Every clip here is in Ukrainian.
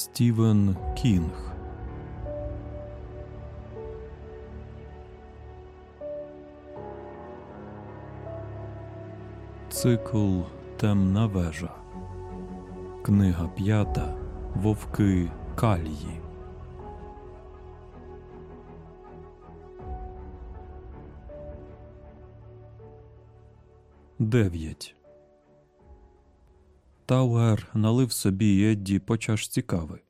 Стівен Кінг Цикл Темна вежа. Книга п'ята Вовки Калії. Дев'ять. Тауер налив собі й Едді по чашці кави,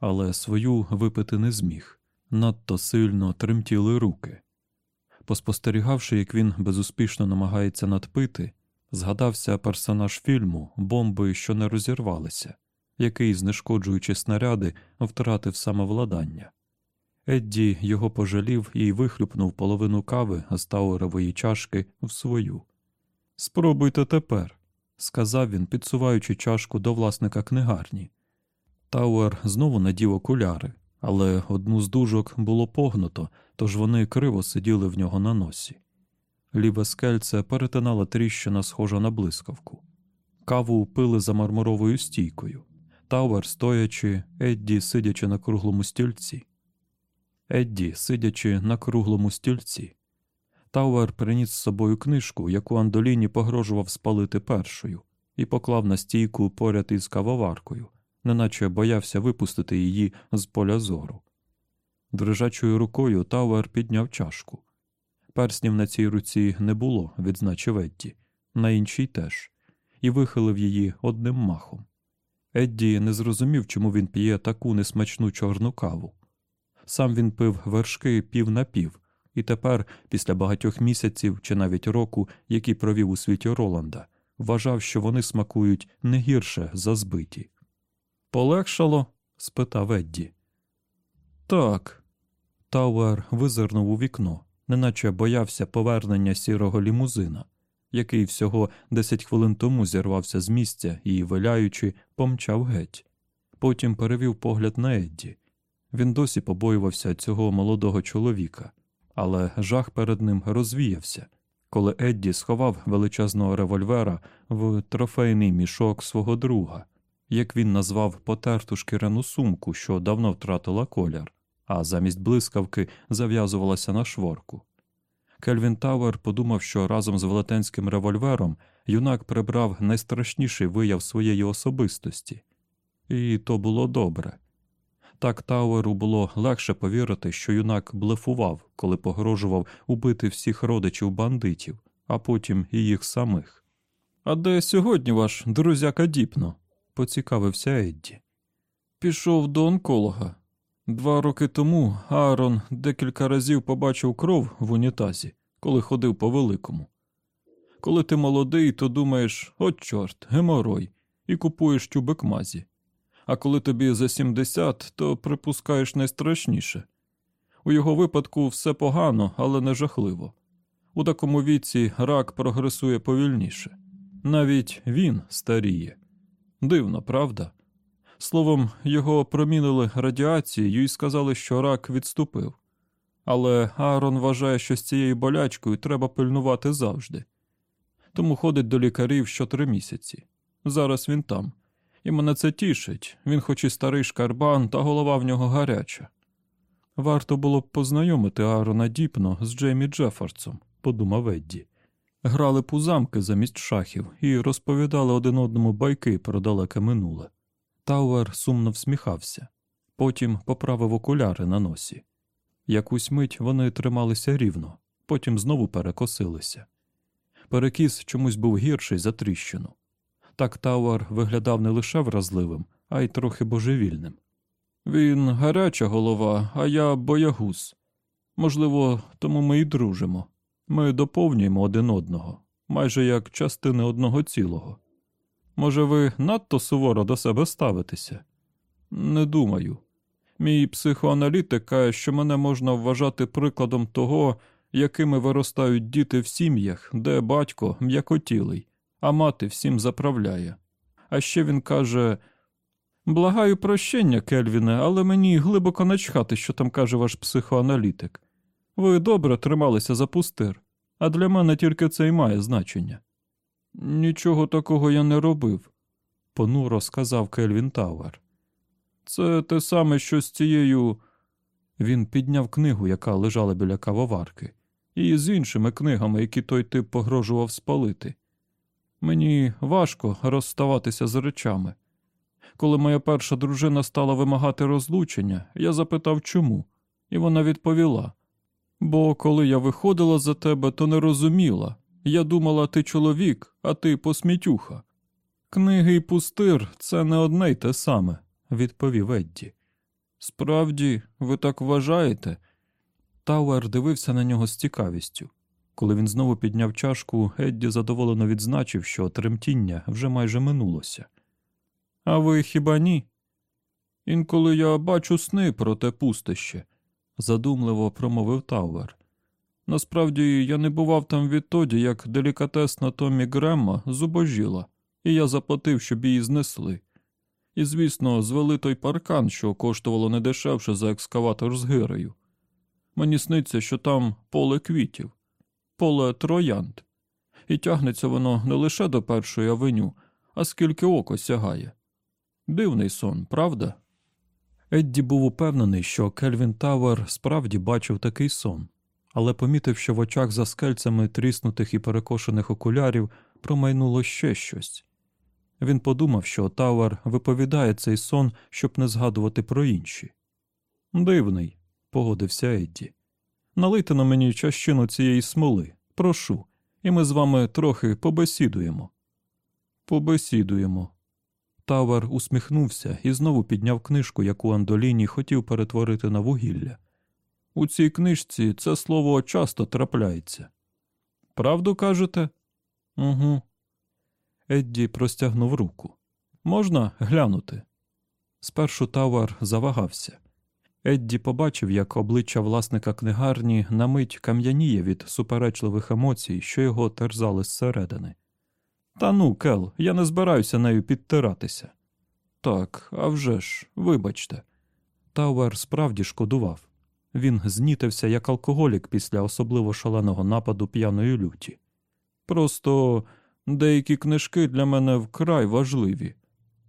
але свою випити не зміг. Надто сильно тремтіли руки. Поспостерігавши, як він безуспішно намагається надпити, згадався персонаж фільму Бомби, що не розірвалися, який, знешкоджуючи снаряди, втратив самовладання. Едді його пожалів і вихлюпнув половину кави з тауерової чашки в свою. Спробуйте тепер, сказав він, підсуваючи чашку до власника книгарні. Тауер знову надів окуляри, але одну з дужок було погнуто, тож вони криво сиділи в нього на носі. Ліве скельце перетинала тріщина, схожа на блискавку. Каву пили за мармуровою стійкою. Тауер стоячи, Едді сидячи на круглому стільці. Едді, сидячи на круглому стільці. Тауер приніс з собою книжку, яку Андоліні погрожував спалити першою, і поклав на стійку поряд із кавоваркою, неначе боявся випустити її з поля зору. Дрижачою рукою Тауер підняв чашку. Перснів на цій руці не було, відзначив Едді, на іншій теж, і вихилив її одним махом. Едді не зрозумів, чому він п'є таку несмачну чорну каву. Сам він пив вершки пів на пів, і тепер, після багатьох місяців чи навіть року, які провів у світі Роланда, вважав, що вони смакують не гірше за збиті. Полегшало? спитав Едді. Так. Тауер визирнув у вікно, неначе боявся повернення сірого лімузина, який всього десять хвилин тому зірвався з місця і, виляючи, помчав геть. Потім перевів погляд на Едді. Він досі побоювався цього молодого чоловіка, але жах перед ним розвіявся, коли Едді сховав величезного револьвера в трофейний мішок свого друга, як він назвав потерту шкіряну сумку, що давно втратила колір, а замість блискавки зав'язувалася на шворку. Кельвін Тауер подумав, що разом з велетенським револьвером юнак прибрав найстрашніший вияв своєї особистості, і то було добре. Так Тауеру було легше повірити, що юнак блефував, коли погрожував убити всіх родичів бандитів, а потім і їх самих. А де сьогодні ваш друзяка Діпно? поцікавився Едді. Пішов до онколога. Два роки тому Аарон декілька разів побачив кров в унітазі, коли ходив по великому. Коли ти молодий, то думаєш, от чорт, геморой, і купуєш тюбик мазі а коли тобі за 70, то припускаєш найстрашніше. У його випадку все погано, але не жахливо. У такому віці рак прогресує повільніше. Навіть він старіє. Дивно, правда? Словом, його промінили радіацією і сказали, що рак відступив. Але Аарон вважає, що з цією болячкою треба пильнувати завжди. Тому ходить до лікарів щотри місяці. Зараз він там і мене це тішить. Він, хоч і старий шкарбан, та голова в нього гаряча. Варто було б познайомити Аарона Діпно з Джеймі Джефордсом, подумав Едді. Грали б у замки замість шахів і розповідали один одному байки про далеке минуле. Тауер сумно всміхався, потім поправив окуляри на носі. Якусь мить вони трималися рівно, потім знову перекосилися. Перекіс чомусь був гірший за тріщину. Так Тауер виглядав не лише вразливим, а й трохи божевільним. Він гаряча голова, а я боягуз. Можливо, тому ми й дружимо. Ми доповнюємо один одного, майже як частини одного цілого. Може, ви надто суворо до себе ставитеся? Не думаю. Мій психоаналітик каже, що мене можна вважати прикладом того, якими виростають діти в сім'ях, де батько м'якотілий, а мати всім заправляє. А ще він каже Благаю прощення, Кельвіне, але мені глибоко начхати, що там каже ваш психоаналітик. Ви добре трималися за пустир, а для мене тільки це й має значення. Нічого такого я не робив, понуро сказав Кельвін Тауер. Це те саме, що з цією. Він підняв книгу, яка лежала біля кавоварки, і з іншими книгами, які той тип погрожував спалити. Мені важко розставатися з речами. Коли моя перша дружина стала вимагати розлучення, я запитав, чому, і вона відповіла: Бо коли я виходила за тебе, то не розуміла. Я думала, ти чоловік, а ти посмітюха. Книги і пустир це не одне й те саме, відповів Едді. Справді, ви так вважаєте? Тауер дивився на нього з цікавістю. Коли він знову підняв чашку, Едді задоволено відзначив, що тремтіння вже майже минулося. А ви хіба ні? Інколи я бачу сни про те пустище, задумливо промовив Тауер. Насправді я не бував там відтоді, як делікатесна Томі Гремма зубожіла, і я заплатив, щоб її знесли. І, звісно, звели той паркан, що коштувало не дешевше за екскаватор з гирею. Мені сниться, що там поле квітів, поле троянд, і тягнеться воно не лише до першої авеню, а скільки око сягає. Дивний сон, правда? Едді був упевнений, що Кельвін Тауер справді бачив такий сон, але помітив, що в очах за скельцями тріснутих і перекошених окулярів промайнуло ще щось. Він подумав, що Тауер виповідає цей сон, щоб не згадувати про інші. Дивний, погодився Едді. Налийте-но мені частину цієї смоли, прошу, і ми з вами трохи побесідуємо. Побесідуємо. Тауер усміхнувся і знову підняв книжку, яку Андоліні хотів перетворити на вугілля. У цій книжці це слово часто трапляється. Правду кажете? Угу. Едді простягнув руку. Можна глянути? Спершу Тауер завагався. Едді побачив, як обличчя власника книгарні на мить кам'яніє від суперечливих емоцій, що його терзали зсередини. Та ну, Кел, я не збираюся нею підтиратися. Так, авжеж, вибачте. Тауер справді шкодував. Він знітився як алкоголік після особливо шаленого нападу п'яної люті. Просто деякі книжки для мене вкрай важливі,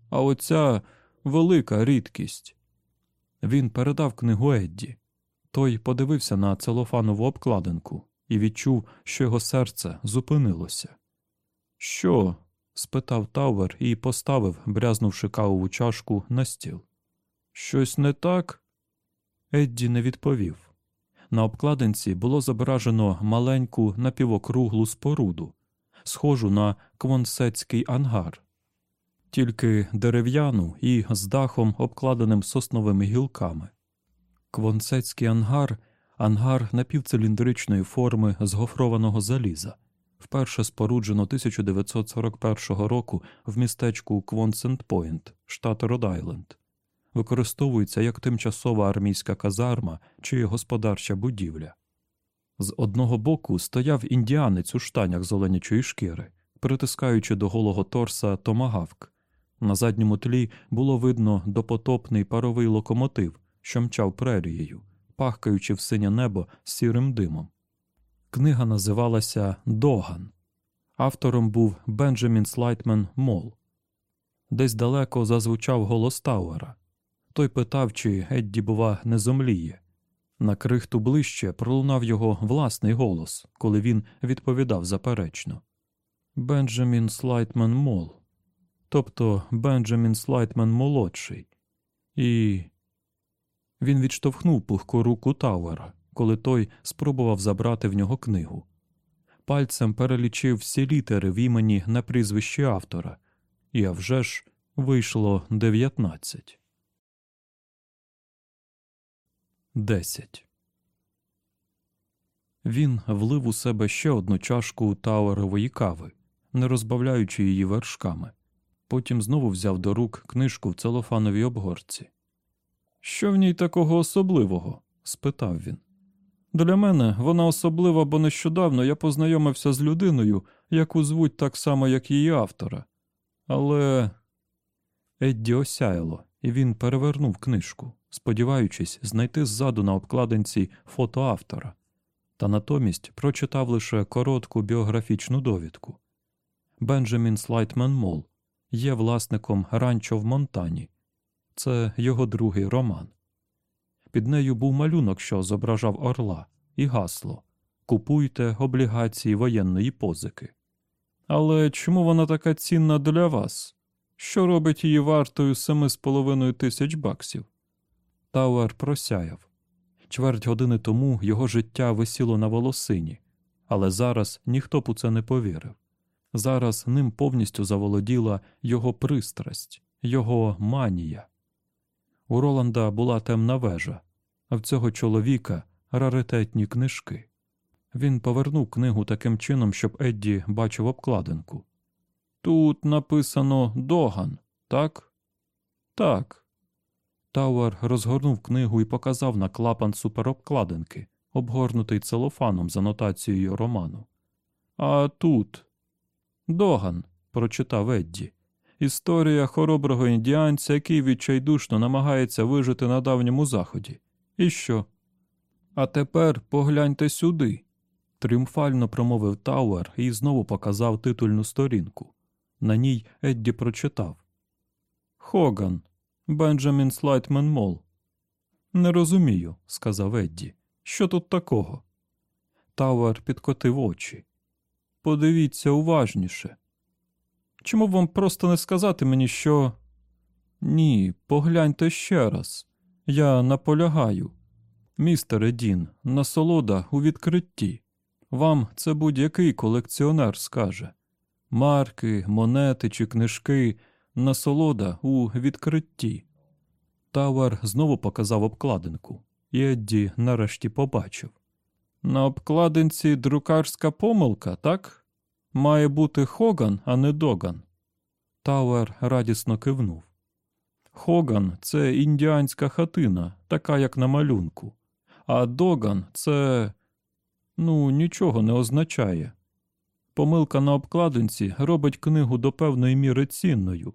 а оця велика рідкість. Він передав книгу Едді. Той подивився на целофанову обкладинку і відчув, що його серце зупинилося. Що? спитав Тауер і поставив, брязнувши кавову чашку на стіл. Щось не так? Едді не відповів. На обкладинці було зображено маленьку напівокруглу споруду, схожу на квонсетський ангар, тільки дерев'яну і з дахом, обкладеним сосновими гілками. Квонсетський ангар ангар напівциліндричної форми з гофрованого заліза, вперше споруджено 1941 року в містечку Квонсет-Пойнт, штат Род-Айленд. Використовується як тимчасова армійська казарма чи господарча будівля. З одного боку стояв індіанець у штанях з оленячої шкіри, притискаючи до голого торса томагавк. На задньому тлі було видно допотопний паровий локомотив, що мчав прерією, пахкаючи в синє небо сірим димом. Книга називалася Доган. Автором був Бенджамін Слайтмен Мол. Десь далеко зазвучав голос Тауера. Той питав, чи Едді, бува, не зомліє. На крихту ближче пролунав його власний голос, коли він відповідав заперечно. Бенджамін Слайтмен Мол. Тобто Бенджамін Слайтмен молодший. І він відштовхнув пухку руку Тауера, коли той спробував забрати в нього книгу. Пальцем перелічив всі літери в імені на прізвище автора, і а вже ж вийшло дев'ятнадцять. Десять. Він влив у себе ще одну чашку тауерової кави, не розбавляючи її вершками. Потім знову взяв до рук книжку в целофановій обгорці. Що в ній такого особливого? спитав він. Для мене вона особлива, бо нещодавно я познайомився з людиною, яку звуть так само, як її автора. Але Едді осяяло, і він перевернув книжку, сподіваючись знайти ззаду на обкладинці фото автора, та натомість прочитав лише коротку біографічну довідку. Бенджамін Слайтмен Мол є власником ранчо в Монтані. це його другий роман. Під нею був малюнок, що зображав орла, і гасло Купуйте облігації воєнної позики. Але чому вона така цінна для вас? Що робить її вартою семи з половиною тисяч баксів? Тауер просяяв. Чверть години тому його життя висіло на волосині, але зараз ніхто б у це не повірив. Зараз ним повністю заволоділа його пристрасть, його манія. У Роланда була темна вежа, а в цього чоловіка раритетні книжки. Він повернув книгу таким чином, щоб Едді бачив обкладинку. Тут написано Доган, так? Так. Тауер розгорнув книгу і показав на клапан суперобкладинки, обгорнутий целофаном з анотацією роману. А тут. Доган, прочитав Едді. Історія хороброго індіанця, який відчайдушно намагається вижити на давньому заході. І що? А тепер погляньте сюди. Тріумфально промовив Тауер і знову показав титульну сторінку. На ній Едді прочитав Хоган, Бенджамін Слайтмен Мол. Не розумію, сказав Едді. Що тут такого? Тауер підкотив очі. Подивіться уважніше. Чому б вам просто не сказати мені, що. Ні, погляньте ще раз. Я наполягаю. Містере Дін, насолода у відкритті. Вам це будь-який колекціонер скаже. Марки, монети чи книжки, насолода у відкритті. Тауер знову показав обкладинку, і Едді нарешті побачив. На обкладинці друкарська помилка, так? Має бути Хоган, а не Доган. Тауер радісно кивнув. Хоган це індіанська хатина, така як на малюнку. А Доган це ну, нічого не означає. Помилка на обкладинці робить книгу до певної міри цінною.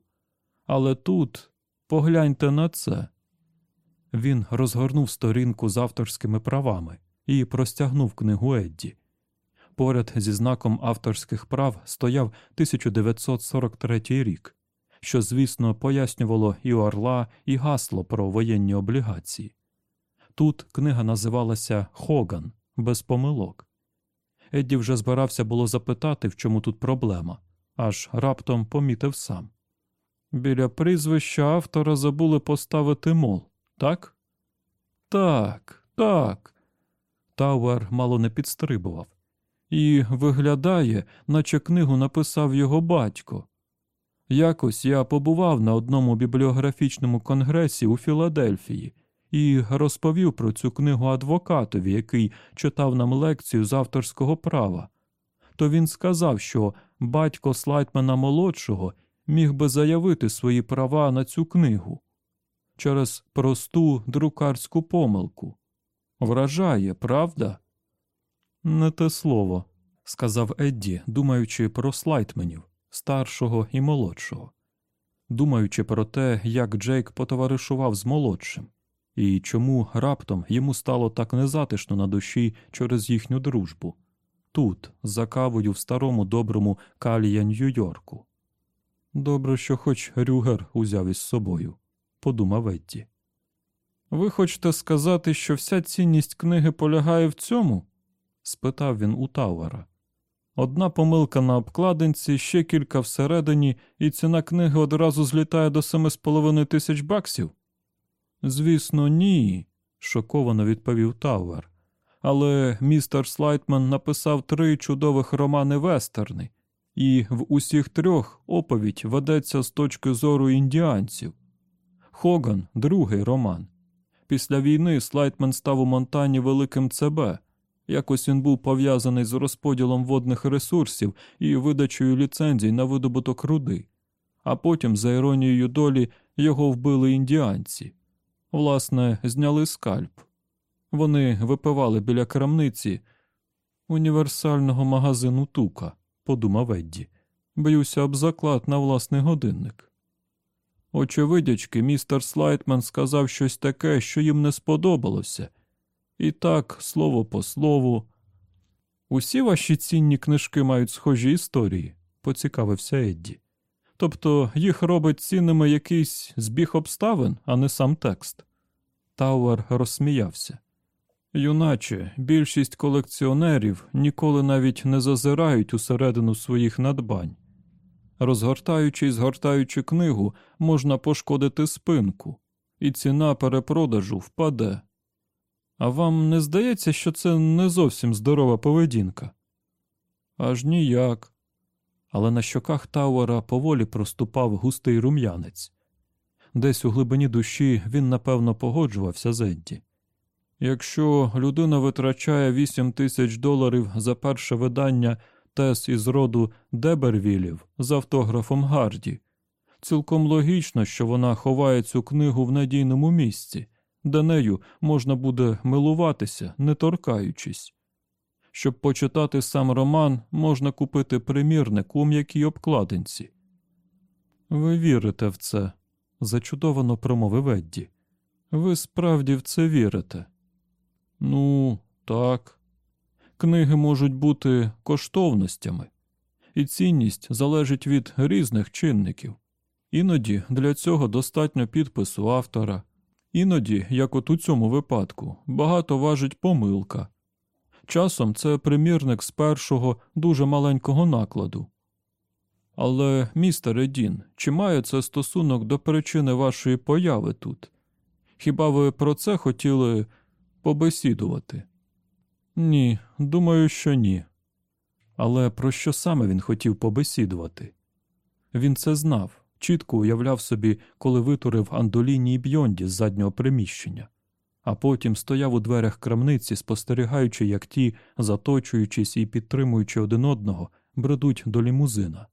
Але тут погляньте на це. Він розгорнув сторінку з авторськими правами і простягнув книгу Едді. Поряд зі знаком авторських прав стояв 1943 рік, що, звісно, пояснювало і орла, і гасло про воєнні облігації. Тут книга називалася Хоган без помилок. Едді вже збирався було запитати, в чому тут проблема, аж раптом помітив сам. Біля прізвища автора забули поставити мол, так? Так, так. Тауер мало не підстрибував. І виглядає, наче книгу написав його батько. Якось я побував на одному бібліографічному конгресі у Філадельфії і розповів про цю книгу адвокатові, який читав нам лекцію з авторського права. То він сказав, що батько Слайтмена молодшого міг би заявити свої права на цю книгу через просту друкарську помилку. Вражає, правда? Не те слово, сказав Едді, думаючи про слайтменів, старшого і молодшого, думаючи про те, як Джейк потоваришував з молодшим, і чому раптом йому стало так незатишно на душі через їхню дружбу, тут, за кавою в старому доброму Калья Нью-Йорку. Добре, що хоч Рюгер узяв із собою, подумав Едді. Ви хочете сказати, що вся цінність книги полягає в цьому? спитав він у Тауера. Одна помилка на обкладинці, ще кілька всередині, і ціна книги одразу злітає до семи з половиною тисяч баксів? Звісно, ні, шоковано відповів Тауер. Але містер Слайтман написав три чудових романи вестерни, і в усіх трьох оповідь ведеться з точки зору індіанців. Хоган другий роман. Після війни Слайтман став у Монтані великим цабе. Якось він був пов'язаний з розподілом водних ресурсів і видачею ліцензій на видобуток руди, а потім, за іронією долі, його вбили індіанці. Власне, зняли скальп. Вони випивали біля крамниці універсального магазину Тука, подумав Едді. Б'юся об заклад на власний годинник. Очевидячки, містер Слайтман сказав щось таке, що їм не сподобалося. І так, слово по слову. Усі ваші цінні книжки мають схожі історії, поцікавився Едді. Тобто їх робить цінними якийсь збіг обставин, а не сам текст. Тауер розсміявся. Юначе, більшість колекціонерів ніколи навіть не зазирають усередину своїх надбань. Розгортаючи і згортаючи книгу, можна пошкодити спинку, і ціна перепродажу впаде. А вам не здається, що це не зовсім здорова поведінка? Аж ніяк. Але на щоках Тауера поволі проступав густий рум'янець. Десь у глибині душі він напевно погоджувався з Едді. Якщо людина витрачає 8 тисяч доларів за перше видання тес із роду Дебервілів з автографом Гарді, цілком логічно, що вона ховає цю книгу в надійному місці, де нею можна буде милуватися, не торкаючись. Щоб почитати сам роман, можна купити примірник у м'якій обкладинці. Ви вірите в це, зачудовано промовив Едді. Ви справді в це вірите? Ну, так. Книги можуть бути коштовностями, і цінність залежить від різних чинників. Іноді для цього достатньо підпису автора, іноді, як от у цьому випадку, багато важить помилка. Часом це примірник з першого дуже маленького накладу. Але, містере Дін, чи має це стосунок до причини вашої появи тут? Хіба ви про це хотіли побесідувати? Ні, думаю, що ні. Але про що саме він хотів побесідувати? Він це знав, чітко уявляв собі, коли витурив Андоліні і Бьонді з заднього приміщення, а потім стояв у дверях крамниці, спостерігаючи, як ті, заточуючись і підтримуючи один одного, бредуть до лімузина.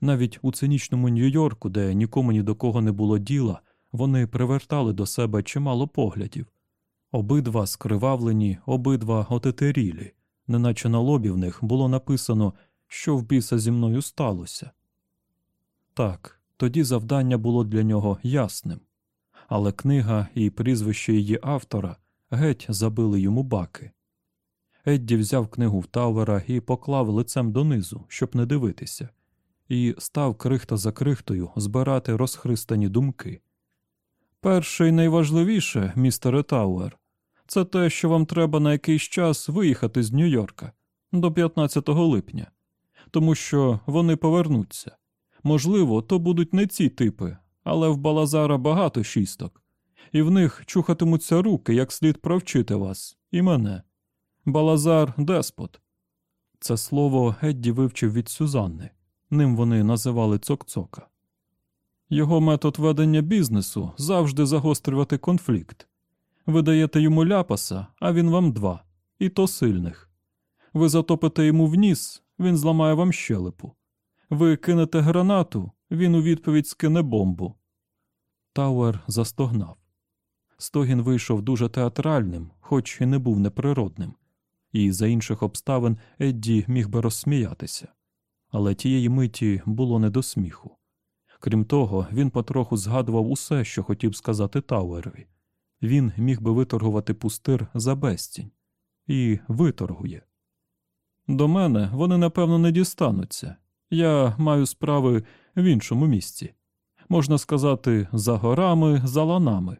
Навіть у цинічному Нью-Йорку, де нікому ні до кого не було діла, вони привертали до себе чимало поглядів. Обидва скривавлені, обидва отетерілі, неначе на лобі в них було написано, що в біса зі мною сталося. Так, тоді завдання було для нього ясним, але книга і прізвище її автора геть забили йому баки. Едді взяв книгу в Тауера і поклав лицем донизу, щоб не дивитися, і став крихта за крихтою збирати розхристані думки. Перше і найважливіше, містере Тауер, це те, що вам треба на якийсь час виїхати з Нью-Йорка до 15 липня, тому що вони повернуться. Можливо, то будуть не ці типи, але в Балазара багато шісток, і в них чухатимуться руки, як слід провчити вас, і мене. Балазар деспот. Це слово Едді вивчив від Сюзанни. Ним вони називали цок-цока. Його метод ведення бізнесу завжди загострювати конфлікт. Ви даєте йому ляпаса, а він вам два, і то сильних. Ви затопите йому в ніс, він зламає вам щелепу. Ви кинете гранату, він у відповідь скине бомбу. Тауер застогнав. Стогін вийшов дуже театральним, хоч і не був неприродним, і за інших обставин Едді міг би розсміятися. Але тієї миті було не до сміху. Крім того, він потроху згадував усе, що хотів сказати Тауерові. Він міг би виторгувати пустир за безцінь. І виторгує. До мене вони, напевно, не дістануться. Я маю справи в іншому місці. Можна сказати, за горами, за ланами.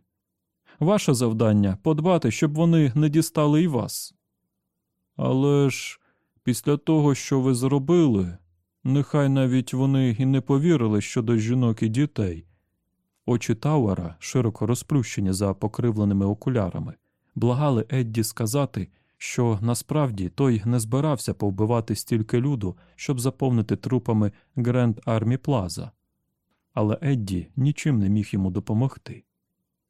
Ваше завдання подбати, щоб вони не дістали і вас. Але ж після того, що ви зробили, нехай навіть вони і не повірили щодо жінок і дітей. Очі Тауера, широко розплющені за покривленими окулярами, благали Едді сказати, що насправді той не збирався повбивати стільки люду, щоб заповнити трупами Гренд Армі Плаза. Але Едді нічим не міг йому допомогти.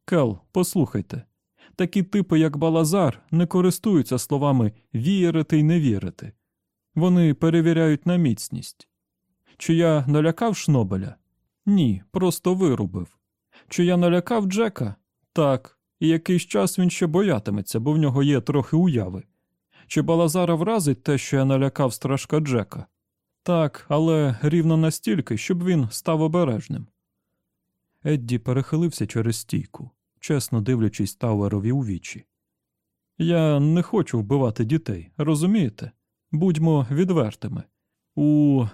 Кел, послухайте, такі типи, як Балазар, не користуються словами вірити й не вірити. Вони перевіряють на міцність. Чи я налякав Шнобеля? Ні, просто вирубив. Чи я налякав Джека? Так, і якийсь час він ще боятиметься, бо в нього є трохи уяви. Чи Балазара вразить те, що я налякав страшка Джека? Так, але рівно настільки, щоб він став обережним. Едді перехилився через стійку, чесно дивлячись Тауерові у вічі. Я не хочу вбивати дітей, розумієте? Будьмо відвертими. У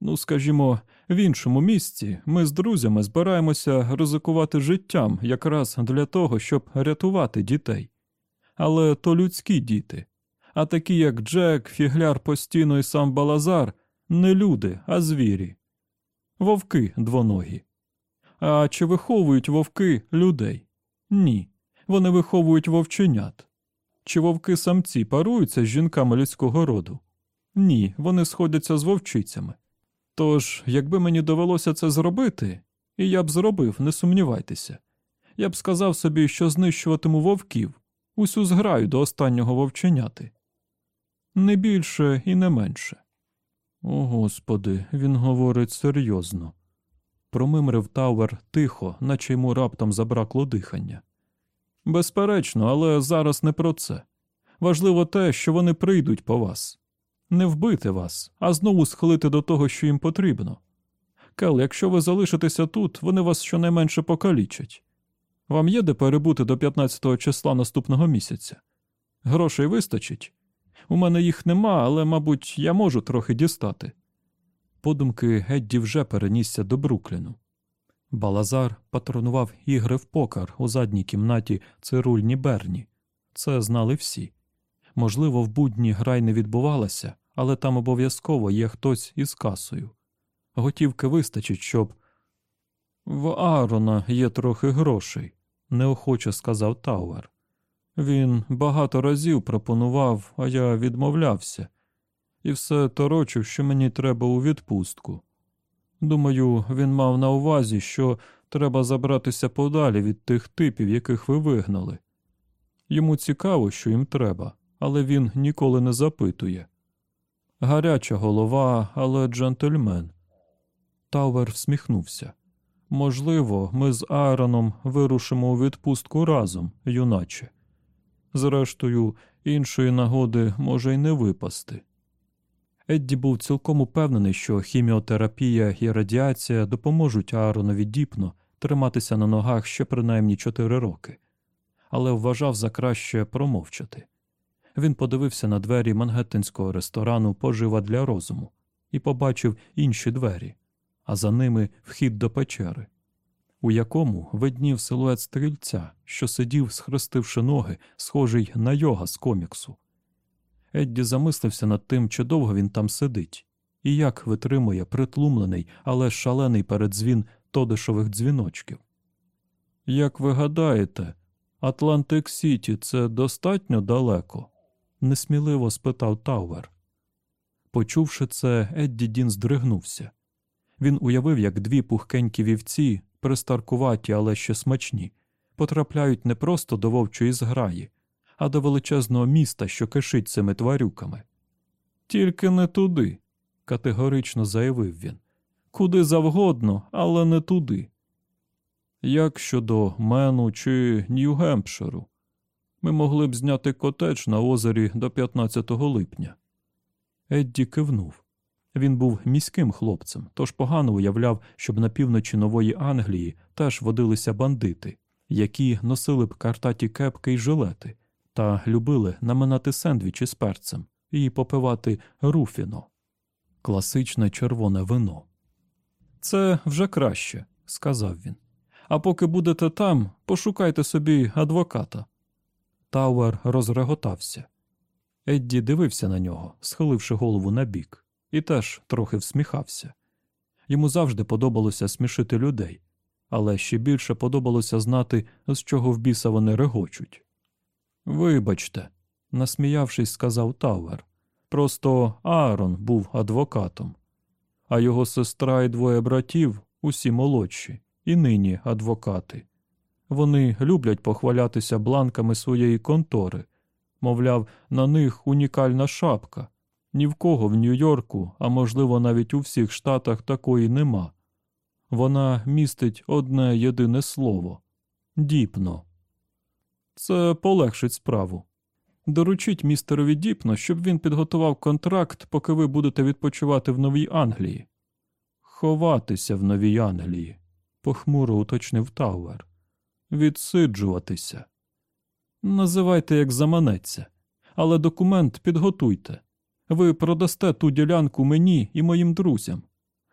Ну, скажімо, в іншому місці ми з друзями збираємося ризикувати життям якраз для того, щоб рятувати дітей. Але то людські діти. А такі, як Джек, Фігляр постійно і сам Балазар, не люди, а звірі. Вовки двоногі. А чи виховують вовки людей? Ні. Вони виховують вовченят. Чи вовки самці паруються з жінками людського роду? Ні, вони сходяться з вовчицями. Тож, якби мені довелося це зробити, і я б зробив, не сумнівайтеся, я б сказав собі, що знищуватиму вовків, усю зграю до останнього вовченяти. Не більше і не менше. О господи, він говорить серйозно. Промимрив Тауер тихо, наче йому раптом забракло дихання. Безперечно, але зараз не про це. Важливо те, що вони прийдуть по вас. Не вбити вас, а знову схилити до того, що їм потрібно. Кел, якщо ви залишитеся тут, вони вас щонайменше покалічать. Вам є де перебути до 15-го числа наступного місяця? Грошей вистачить? У мене їх нема, але, мабуть, я можу трохи дістати. Подумки Гедді вже перенісся до Брукліну. Балазар патронував ігри в покер у задній кімнаті цирульні Берні. Це знали всі. Можливо, в будні грай не відбувалася, але там обов'язково є хтось із касою. Готівки вистачить, щоб. В Аарона є трохи грошей, неохоче сказав Тауер. Він багато разів пропонував, а я відмовлявся, і все торочив, що мені треба у відпустку. Думаю, він мав на увазі, що треба забратися подалі від тих типів, яких ви вигнали. Йому цікаво, що їм треба, але він ніколи не запитує. Гаряча голова, але джентльмен. Тауер всміхнувся. Можливо, ми з Аароном вирушимо у відпустку разом, юначе. Зрештою, іншої нагоди може й не випасти. Едді був цілком упевнений, що хіміотерапія і радіація допоможуть Ааронові діпно триматися на ногах ще принаймні чотири роки, але вважав за краще промовчати. Він подивився на двері мангеттенського ресторану пожива для розуму і побачив інші двері, а за ними вхід до печери, у якому виднів силует стрільця, що сидів, схрестивши ноги, схожий на йога з коміксу. Едді замислився над тим, чи довго він там сидить, і як витримує притлумлений, але шалений передзвін тодешових дзвіночків. Як ви гадаєте, Атлантик Сіті це достатньо далеко? несміливо спитав Тауер. Почувши це, Едді Дін здригнувся. Він уявив, як дві пухкенькі вівці, пристаркуваті, але ще смачні, потрапляють не просто до вовчої зграї, а до величезного міста, що кишить цими тварюками. Тільки не туди, категорично заявив він. Куди завгодно, але не туди. Як щодо Мену чи Нью-Гемпширу, ми могли б зняти котедж на озері до 15 липня. Едді кивнув. Він був міським хлопцем, тож погано уявляв, щоб на півночі Нової Англії теж водилися бандити, які носили б картаті кепки й жилети, та любили наминати сендвічі з перцем і попивати руфіно класичне червоне вино. Це вже краще, сказав він. А поки будете там, пошукайте собі адвоката. Тауер розреготався. Едді дивився на нього, схиливши голову набік, і теж трохи всміхався. Йому завжди подобалося смішити людей, але ще більше подобалося знати, з чого в біса вони регочуть. Вибачте, насміявшись, сказав Тауер. Просто Аарон був адвокатом, а його сестра і двоє братів усі молодші, і нині адвокати. Вони люблять похвалятися бланками своєї контори. Мовляв, на них унікальна шапка. Ні в кого в Нью-Йорку, а можливо, навіть у всіх штатах такої нема. Вона містить одне єдине слово Діпно. Це полегшить справу. Доручіть містерові Діпно, щоб він підготував контракт, поки ви будете відпочивати в Новій Англії. Ховатися в Новій Англії, похмуро уточнив Тауер. Відсиджуватися. Називайте, як заманеться, але документ підготуйте. Ви продасте ту ділянку мені і моїм друзям.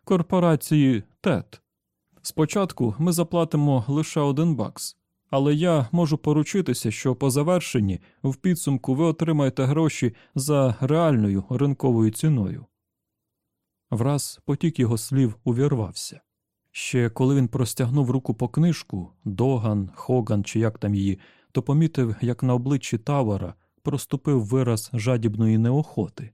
корпорації ТЕТ. Спочатку ми заплатимо лише один бакс, але я можу поручитися, що по завершенні в підсумку ви отримаєте гроші за реальною ринковою ціною. Враз потік його слів увірвався. Ще коли він простягнув руку по книжку Доган, Хоган чи як там її, то помітив, як на обличчі Тавара проступив вираз жадібної неохоти.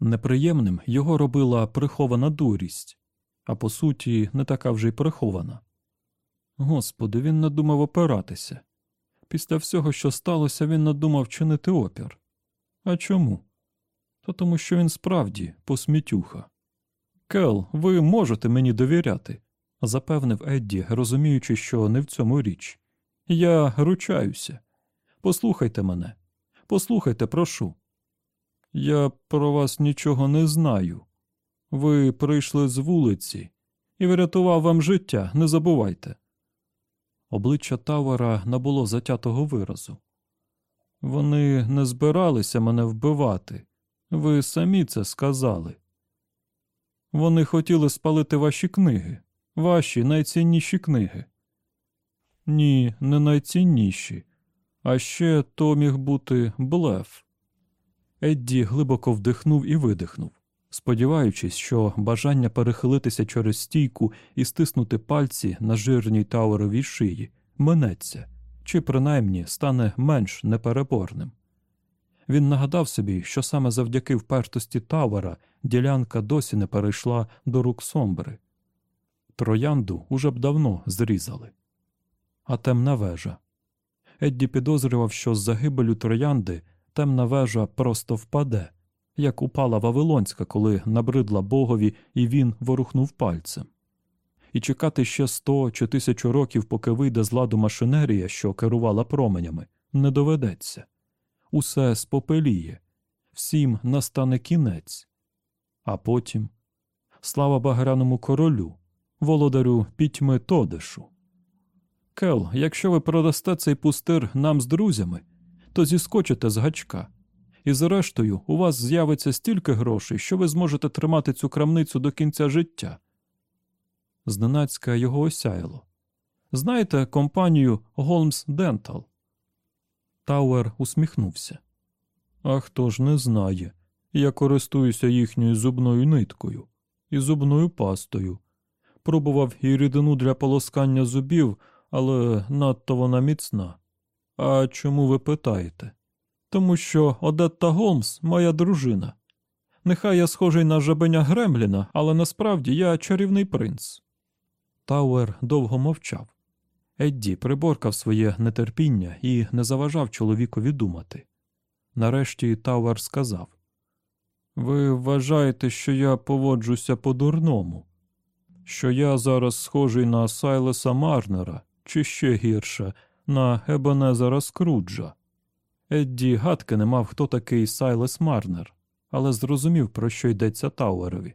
Неприємним його робила прихована дурість, а по суті, не така вже й прихована. Господи, він надумав опиратися. Після всього, що сталося, він надумав чинити опір. А чому? Та тому, що він справді посмітюха. Кел, ви можете мені довіряти, запевнив Едді, розуміючи, що не в цьому річ. Я ручаюся. Послухайте мене, послухайте, прошу. Я про вас нічого не знаю. Ви прийшли з вулиці і врятував вам життя, не забувайте. Обличчя Тавара набуло затятого виразу. Вони не збиралися мене вбивати. Ви самі це сказали. Вони хотіли спалити ваші книги, ваші найцінніші книги. Ні, не найцінніші. А ще то міг бути блеф. Едді глибоко вдихнув і видихнув, сподіваючись, що бажання перехилитися через стійку і стиснути пальці на жирній тауровій шиї минеться, чи принаймні стане менш непереборним. Він нагадав собі, що саме завдяки впертості Тауера ділянка досі не перейшла до рук Сомбри. Троянду уже б давно зрізали. А темна вежа. Едді підозрював, що з загибелю троянди темна вежа просто впаде, як упала Вавилонська, коли набридла богові, і він ворухнув пальцем. І чекати ще сто чи тисячу років, поки вийде з ладу машинерія, що керувала променями, не доведеться. Усе спопеліє, всім настане кінець. А потім слава багряному королю, володарю пітьми Тодешу. Кел, якщо ви продасте цей пустир нам з друзями, то зіскочите з гачка, і зрештою у вас з'явиться стільки грошей, що ви зможете тримати цю крамницю до кінця життя. Зненацька його осяяло. Знаєте компанію Голмс Дентал? Тауер усміхнувся. А хто ж не знає? Я користуюся їхньою зубною ниткою і зубною пастою. Пробував і рідину для полоскання зубів, але надто вона міцна. А чому ви питаєте? Тому що Одетта Голмс моя дружина. Нехай я схожий на жабеня Гремліна, але насправді я чарівний принц. Тауер довго мовчав. Едді приборкав своє нетерпіння і не заважав чоловікові думати. Нарешті Тауер сказав Ви вважаєте, що я поводжуся по-дурному, що я зараз схожий на Сайлеса Марнера, чи ще гірше, на Ебенезера Скруджа. Едді гадки не мав, хто такий Сайлес Марнер, але зрозумів, про що йдеться Тауерові.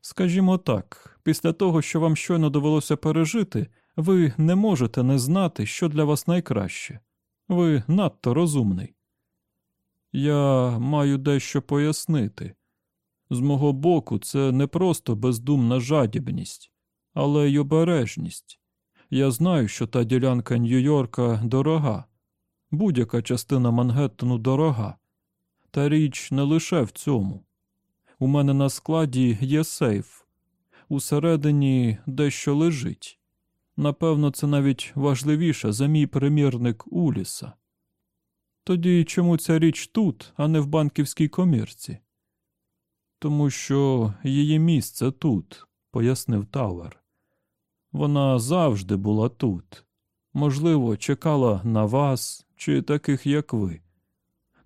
Скажімо так, після того, що вам щойно довелося пережити, ви не можете не знати, що для вас найкраще. Ви надто розумний. Я маю дещо пояснити. З мого боку, це не просто бездумна жадібність, але й обережність. Я знаю, що та ділянка Нью-Йорка дорога, будь-яка частина Мангеттену дорога. Та річ не лише в цьому. У мене на складі є сейф, усередині дещо лежить. Напевно, це навіть важливіше за мій примірник Уліса. Тоді чому ця річ тут, а не в банківській комірці? Тому що її місце тут, пояснив Тауер. Вона завжди була тут. Можливо, чекала на вас чи таких, як ви.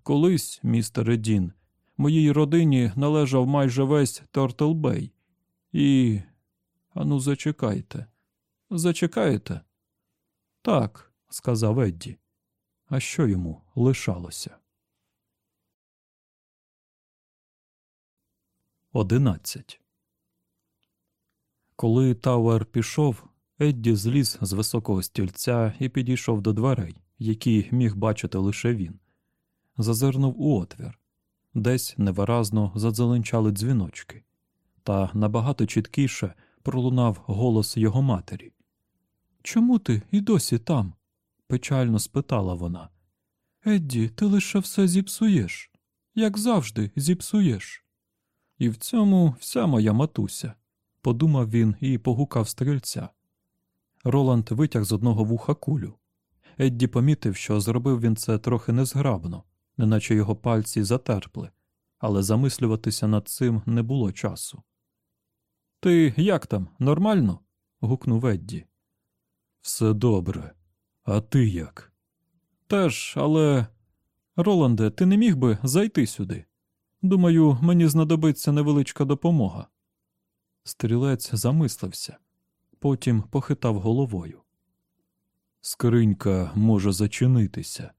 Колись, містере Дін, моїй родині належав майже весь Тортл-Бей. І. Ану, зачекайте. Зачекаєте? Так, сказав Едді. А що йому лишалося? Одинадцять. Коли Тауер пішов, Едді зліз з високого стільця і підійшов до дверей, які міг бачити лише він. Зазирнув у отвір. Десь невиразно задзеленчали дзвіночки. та набагато чіткіше пролунав голос його матері. Чому ти і досі там? печально спитала вона. Едді, ти лише все зіпсуєш, як завжди, зіпсуєш. І в цьому вся моя матуся, подумав він і погукав стрільця. Роланд витяг з одного вуха кулю. Едді помітив, що зробив він це трохи незграбно, неначе його пальці затерпли, але замислюватися над цим не було часу. Ти як там, нормально? гукнув Едді. Все добре. А ти як? Теж, але. Роланде, ти не міг би зайти сюди? Думаю, мені знадобиться невеличка допомога. Стрілець замислився, потім похитав головою. Скринька може зачинитися.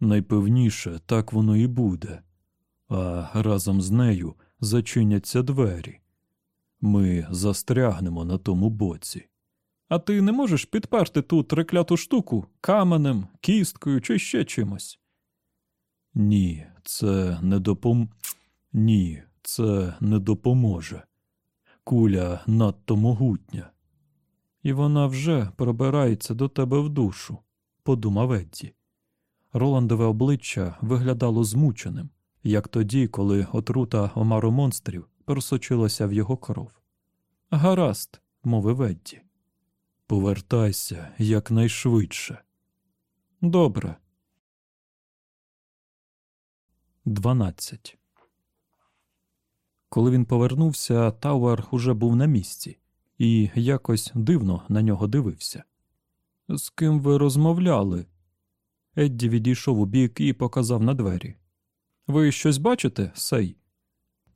Найпевніше так воно і буде, а разом з нею зачиняться двері. Ми застрягнемо на тому боці. А ти не можеш підперти ту трекляту штуку каменем, кісткою чи ще чимось? Ні, це не допом... Ні, це не допоможе. Куля надто могутня. І вона вже пробирається до тебе в душу, подумав Едді. Роландове обличчя виглядало змученим, як тоді, коли отрута омару монстрів просочилася в його кров. Гаразд, мовив Едді. Повертайся якнайшвидше. Добре. 12. Коли він повернувся, Тауер уже був на місці і якось дивно на нього дивився. З ким ви розмовляли? Едді відійшов убік і показав на двері. Ви щось бачите, сей?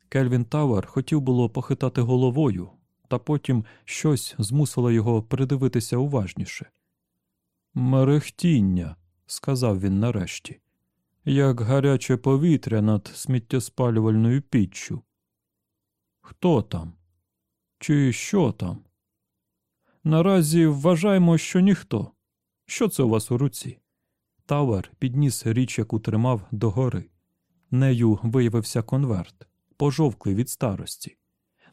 Кельвін Тауер хотів було похитати головою, та потім щось змусило його придивитися уважніше. Мерехтіння, сказав він нарешті, як гаряче повітря над сміттєспалювальною піччю. Хто там? Чи що там? Наразі вважаємо, що ніхто. Що це у вас у руці? Тауер підніс річ, яку тримав догори. Нею виявився конверт, пожовклий від старості.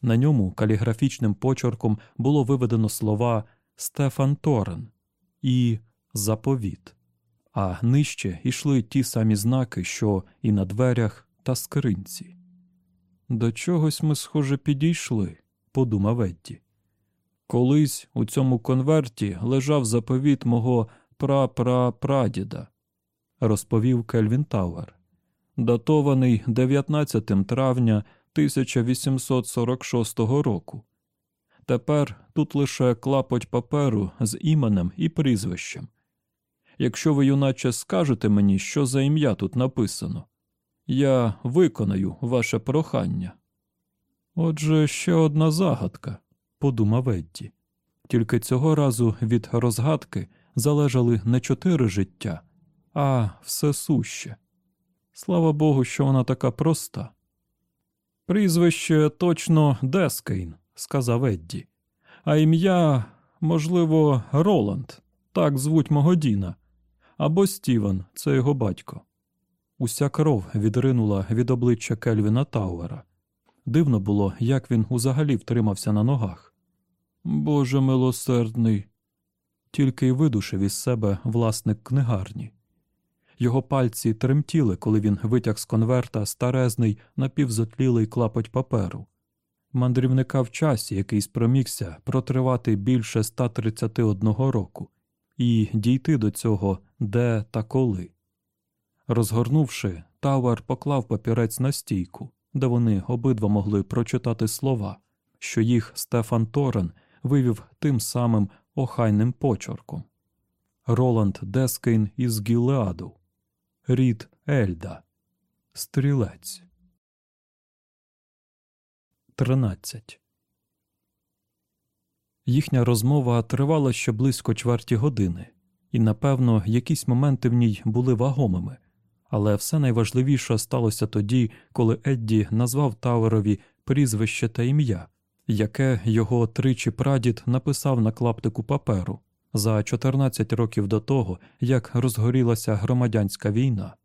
На ньому каліграфічним почерком було виведено слова Стефан Торен і Заповіт, а нижче йшли ті самі знаки, що і на дверях та скринці. До чогось ми, схоже, підійшли, подумав Едді. Колись у цьому конверті лежав заповіт мого прапрапрадіда, розповів Кельвін Тауер, датований 19 травня 1846 року. Тепер тут лише клапоть паперу з іменем і прізвищем. Якщо ви, юначе, скажете мені, що за ім'я тут написано, я виконаю ваше прохання. Отже, ще одна загадка, подумав Едді. Тільки цього разу від розгадки залежали не чотири життя, а все суще. Слава Богу, що вона така проста. Прізвище точно Дескейн, сказав Едді, а ім'я, можливо, Роланд, так звуть мого Діна, або Стівен, це його батько. Уся кров відринула від обличчя Кельвіна Тауера. Дивно було, як він узагалі втримався на ногах. Боже милосердний, тільки й видушив із себе власник книгарні. Його пальці тремтіли, коли він витяг з конверта старезний напівзотлілий клапоть паперу. Мандрівника в часі, який спромігся протривати більше 131 року, і дійти до цього де та коли. Розгорнувши, Тауер поклав папірець на стійку, де вони обидва могли прочитати слова, що їх Стефан Торен вивів тим самим охайним почерком. Роланд Дескейн із Гілеаду, Рід Ельда, Стрілець. 13. Їхня розмова тривала ще близько чверті години, і, напевно, якісь моменти в ній були вагомими. Але все найважливіше сталося тоді, коли Едді назвав Тауерові прізвище та ім'я, яке його тричі прадід написав на клаптику паперу за 14 років до того, як розгорілася громадянська війна.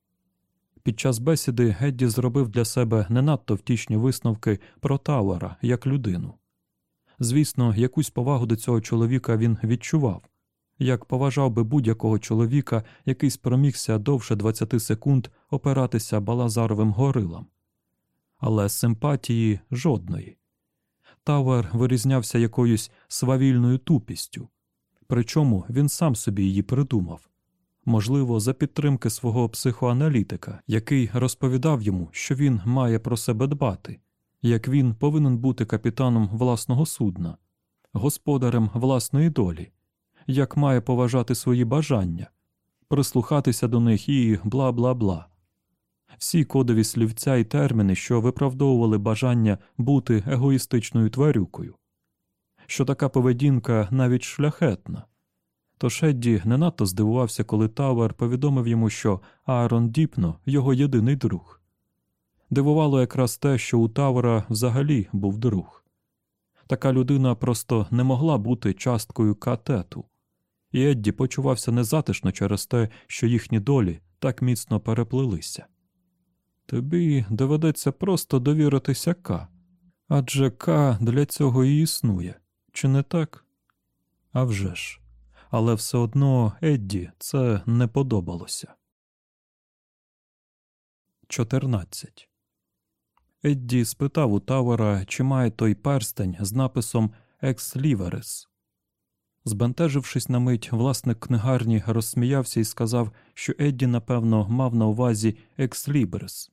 Під час бесіди Гедді зробив для себе не надто втішні висновки про Тауера як людину. Звісно, якусь повагу до цього чоловіка він відчував, як поважав би будь-якого чоловіка, який спромігся довше 20 секунд опиратися балазаровим горилам. Але симпатії жодної. Тауер вирізнявся якоюсь свавільною тупістю, причому він сам собі її придумав можливо, за підтримки свого психоаналітика, який розповідав йому, що він має про себе дбати, як він повинен бути капітаном власного судна, господарем власної долі, як має поважати свої бажання, прислухатися до них і бла бла бла. Всі кодові слівця і терміни, що виправдовували бажання бути егоїстичною тварюкою, що така поведінка навіть шляхетна. Тож Едді не надто здивувався, коли Тауер повідомив йому, що Аарон Діпно його єдиний друг. Дивувало якраз те, що у Тауера взагалі був друг. Така людина просто не могла бути часткою ка-тету, і Едді почувався незатишно через те, що їхні долі так міцно переплелися. Тобі доведеться просто довіритися К. Адже К для цього і існує, чи не так? А вже ж але все одно Едді це не подобалося. 14. Едді спитав у Тавера, чи має той перстень з написом Екс Ліверес. Збентежившись на мить, власник книгарні розсміявся і сказав, що Едді, напевно, мав на увазі Екс Ліберес.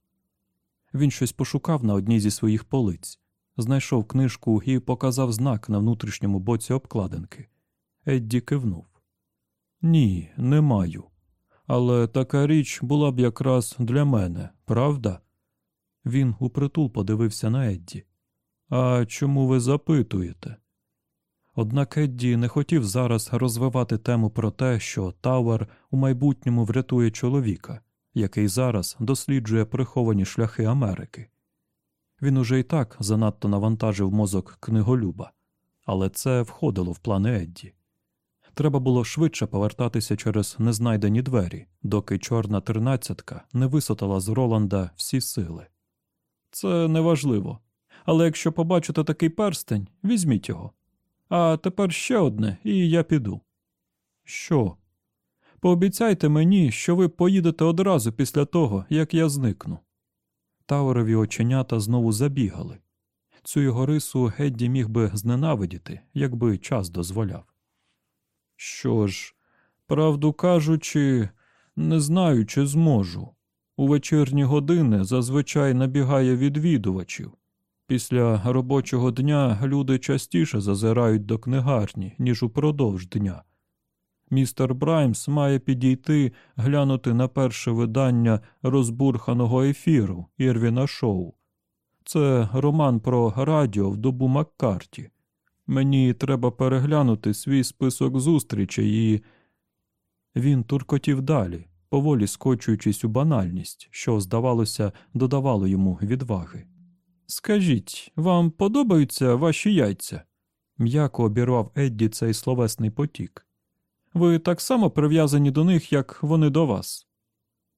Він щось пошукав на одній зі своїх полиць, знайшов книжку і показав знак на внутрішньому боці обкладинки. Едді кивнув. Ні, не маю. Але така річ була б якраз для мене, правда? Він упритул подивився на Едді. А чому ви запитуєте? Однак Едді не хотів зараз розвивати тему про те, що Тауер у майбутньому врятує чоловіка, який зараз досліджує приховані шляхи Америки. Він уже і так занадто навантажив мозок книголюба, але це входило в плани Едді. Треба було швидше повертатися через незнайдені двері, доки чорна тринадцятка не висотала з Роланда всі сили. Це неважливо. Але якщо побачите такий перстень, візьміть його. А тепер ще одне, і я піду. Що? Пообіцяйте мені, що ви поїдете одразу після того, як я зникну. Таурові оченята знову забігали. Цю його рису Гедді міг би зненавидіти, якби час дозволяв. Що ж, правду кажучи, не знаю, чи зможу. У вечірні години зазвичай набігає відвідувачів. Після робочого дня люди частіше зазирають до книгарні, ніж упродовж дня. Містер Браймс має підійти глянути на перше видання розбурханого ефіру Ірвіна Шоу. Це роман про радіо в добу Маккарті. Мені треба переглянути свій список зустрічей і. Він туркотів далі, поволі скочуючись у банальність, що, здавалося, додавало йому відваги. Скажіть, вам подобаються ваші яйця? м'яко обірвав Едді цей словесний потік. Ви так само прив'язані до них, як вони до вас.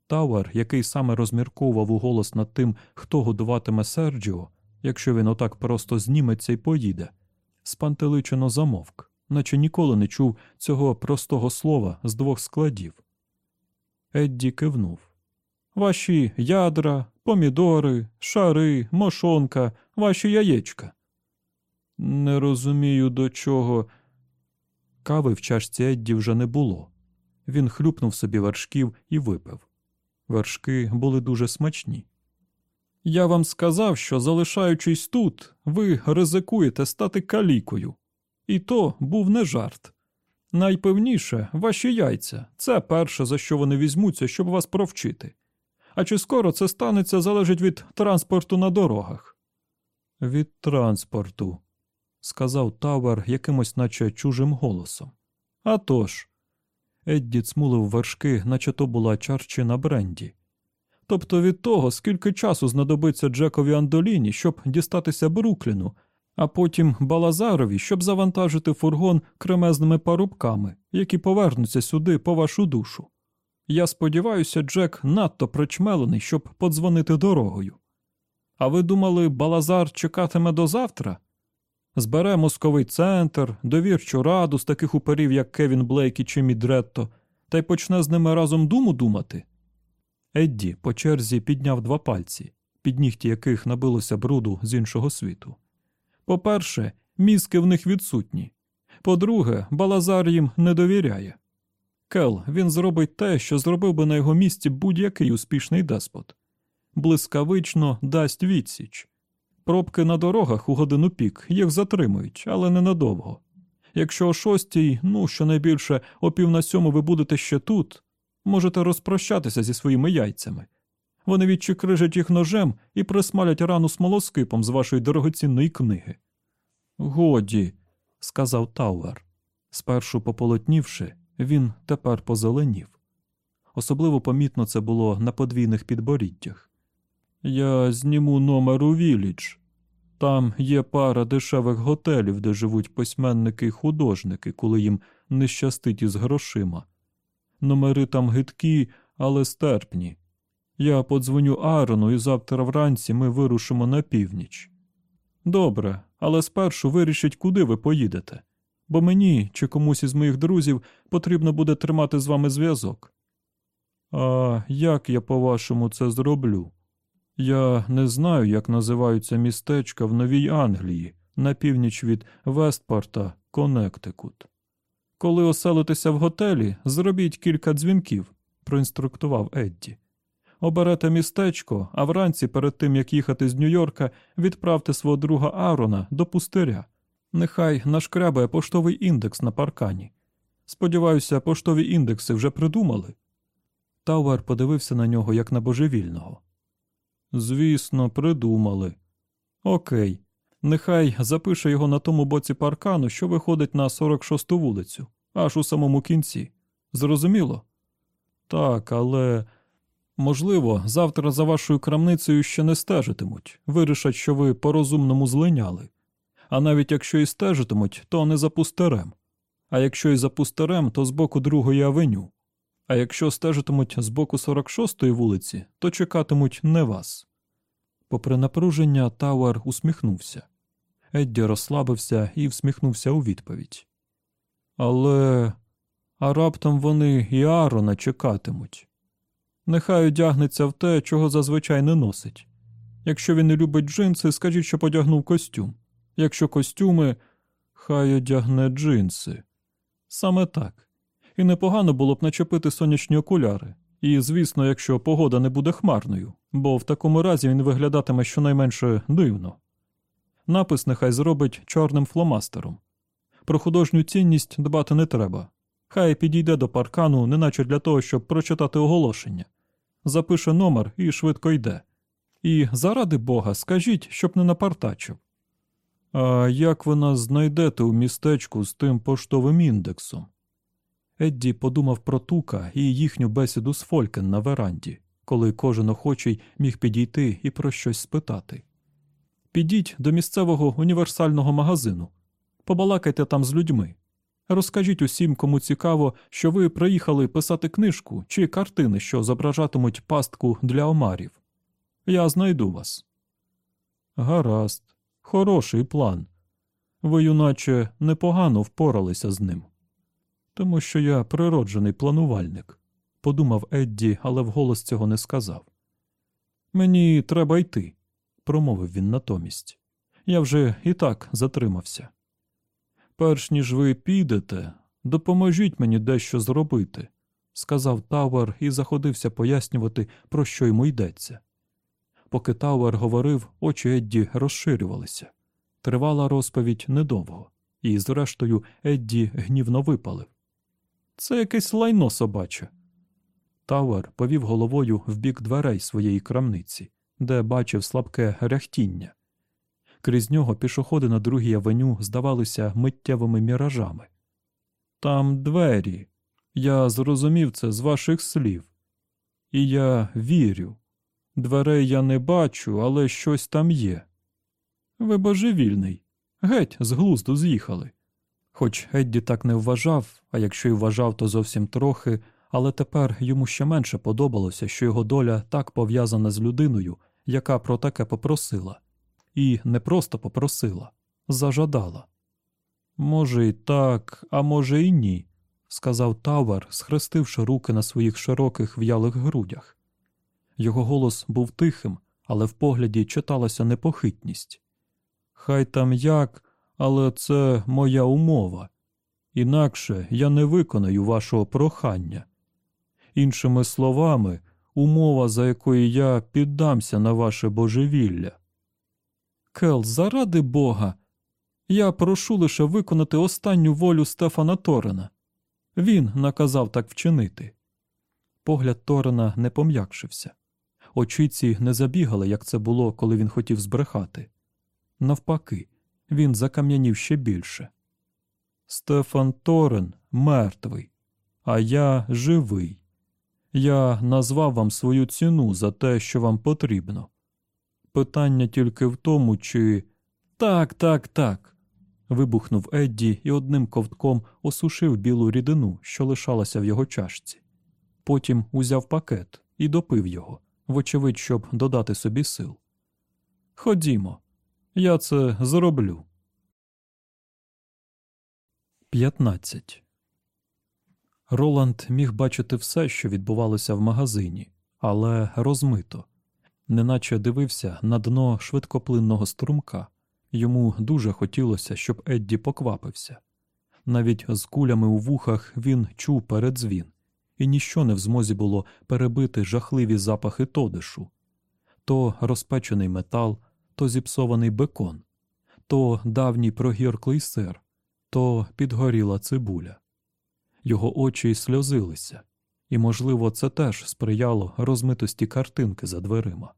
Тауер, який саме розмірковував у голос над тим, хто годуватиме Серджіо, якщо він отак просто зніметься і поїде спантеличено замовк, наче ніколи не чув цього простого слова з двох складів. Едді кивнув. Ваші ядра, помідори, шари, мошонка, ваші яєчка. Не розумію, до чого. Кави в чашці Едді вже не було. Він хлюпнув собі вершків і випив. Вершки були дуже смачні. Я вам сказав, що, залишаючись тут, ви ризикуєте стати калікою. І то був не жарт. Найпевніше, ваші яйця це перше, за що вони візьмуться, щоб вас провчити. А чи скоро це станеться, залежить від транспорту на дорогах? Від транспорту, сказав Тавер якимось, наче чужим голосом. «А тож!» Едді цмулив вершки, наче то була чарчина бренді тобто від того, скільки часу знадобиться Джекові Андоліні, щоб дістатися Брукліну, а потім Балазарові, щоб завантажити фургон кремезними парубками, які повернуться сюди по вашу душу. Я сподіваюся, Джек надто причмелений, щоб подзвонити дорогою. А ви думали, Балазар чекатиме до завтра? Збере мозковий центр, довірчу раду з таких уперів, як Кевін Блейк і Чимі Дретто, та й почне з ними разом думу думати? Едді по черзі підняв два пальці, під нігті яких набилося бруду з іншого світу. По-перше, мізки в них відсутні. По-друге, Балазар їм не довіряє. Кел, він зробить те, що зробив би на його місці будь-який успішний деспот. Блискавично дасть відсіч. Пробки на дорогах у годину пік їх затримують, але ненадовго. Якщо о шостій, ну щонайбільше о пів на сьому ви будете ще тут, можете розпрощатися зі своїми яйцями. Вони відчикрижать їх ножем і присмалять рану смолоскипом з вашої дорогоцінної книги. Годі, сказав Тауер. Спершу пополотнівши, він тепер позеленів. Особливо помітно це було на подвійних підборіддях. Я зніму номер у Вілідж. Там є пара дешевих готелів, де живуть письменники й художники, коли їм не щастить із грошима. Номери там гидкі, але стерпні. Я подзвоню Аарону, і завтра вранці ми вирушимо на північ. Добре, але спершу вирішіть, куди ви поїдете, бо мені чи комусь із моїх друзів потрібно буде тримати з вами зв'язок. А як я, по-вашому, це зроблю? Я не знаю, як називаються містечка в Новій Англії на північ від Вестпорта, Коннектикут. Коли оселитеся в готелі, зробіть кілька дзвінків, проінструктував Едді. Оберете містечко, а вранці, перед тим як їхати з Нью-Йорка, відправте свого друга Аарона до пустиря. Нехай нашкрябає поштовий індекс на паркані. Сподіваюся, поштові індекси вже придумали. Тауер подивився на нього як на божевільного. Звісно, придумали. Окей, нехай запише його на тому боці паркану, що виходить на 46-ту вулицю, аж у самому кінці. Зрозуміло? Так, але. Можливо, завтра за вашою крамницею ще не стежитимуть, вирішать, що ви по розумному злиняли. А навіть якщо і стежитимуть, то не за пустирем. А якщо і за пустирем, то з боку другої авеню. А якщо стежитимуть з боку 46-ї вулиці, то чекатимуть не вас. Попри напруження, Тауер усміхнувся. Едді розслабився і всміхнувся у відповідь. Але а раптом вони і Аарона чекатимуть. Нехай одягнеться в те, чого зазвичай не носить. Якщо він не любить джинси, скажіть, що подягнув костюм. Якщо костюми, хай одягне джинси. Саме так. І непогано було б начепити сонячні окуляри. І, звісно, якщо погода не буде хмарною, бо в такому разі він виглядатиме щонайменше дивно. Напис нехай зробить чорним фломастером. Про художню цінність дбати не треба. Хай підійде до паркану, неначе для того, щоб прочитати оголошення. Запише номер і швидко йде. І, заради Бога, скажіть, щоб не напартачив. А як ви нас знайдете у містечку з тим поштовим індексом? Едді подумав про тука і їхню бесіду з Фолькен на веранді, коли кожен охочий міг підійти і про щось спитати. Підіть до місцевого універсального магазину, побалакайте там з людьми. Розкажіть усім, кому цікаво, що ви приїхали писати книжку чи картини, що зображатимуть пастку для омарів. Я знайду вас. Гаразд, хороший план. Ви, юначе, непогано впоралися з ним. Тому що я природжений планувальник, подумав Едді, але вголос цього не сказав. Мені треба йти, промовив він натомість. Я вже і так затримався. Перш ніж ви підете, допоможіть мені дещо зробити, сказав Тауер і заходився пояснювати, про що йому йдеться. Поки Тауер говорив, очі Едді розширювалися. Тривала розповідь недовго, і, зрештою, Едді гнівно випалив. Це якесь лайно собаче. Тауер повів головою в бік дверей своєї крамниці, де бачив слабке ряхтіння. Крізь нього пішоходи на другій авеню здавалися миттєвими міражами. Там двері. Я зрозумів це з ваших слів. І я вірю. Дверей я не бачу, але щось там є. Ви божевільний. Геть, з глузду з'їхали. Хоч Едді так не вважав, а якщо й вважав, то зовсім трохи, але тепер йому ще менше подобалося, що його доля так пов'язана з людиною, яка про таке попросила, і не просто попросила, зажадала. Може, і так, а може, і ні, сказав Тавер, схрестивши руки на своїх широких в'ялих грудях. Його голос був тихим, але в погляді читалася непохитність. Хай там як, але це моя умова. Інакше я не виконаю вашого прохання. Іншими словами, умова, за якою я піддамся на ваше божевілля. Кел, заради Бога, я прошу лише виконати останню волю Стефана Торена. Він наказав так вчинити. Погляд Торена не пом'якшився. Очіці не забігали, як це було, коли він хотів збрехати. Навпаки, він закам'янів ще більше. Стефан Торен мертвий, а я живий. Я назвав вам свою ціну за те, що вам потрібно. Питання тільки в тому, чи. Так, так, так. вибухнув Едді і одним ковтком осушив білу рідину, що лишалася в його чашці. Потім узяв пакет і допив його, вочевидь, щоб додати собі сил. Ходімо, я це зроблю. 15. Роланд міг бачити все, що відбувалося в магазині, але розмито, неначе дивився на дно швидкоплинного струмка. Йому дуже хотілося, щоб Едді поквапився. Навіть з кулями у вухах він чув передзвін, і ніщо не в змозі було перебити жахливі запахи тодишу то розпечений метал, то зіпсований бекон, то давній прогірклий сир, то підгоріла цибуля. Його очі сльозилися, і, можливо, це теж сприяло розмитості картинки за дверима.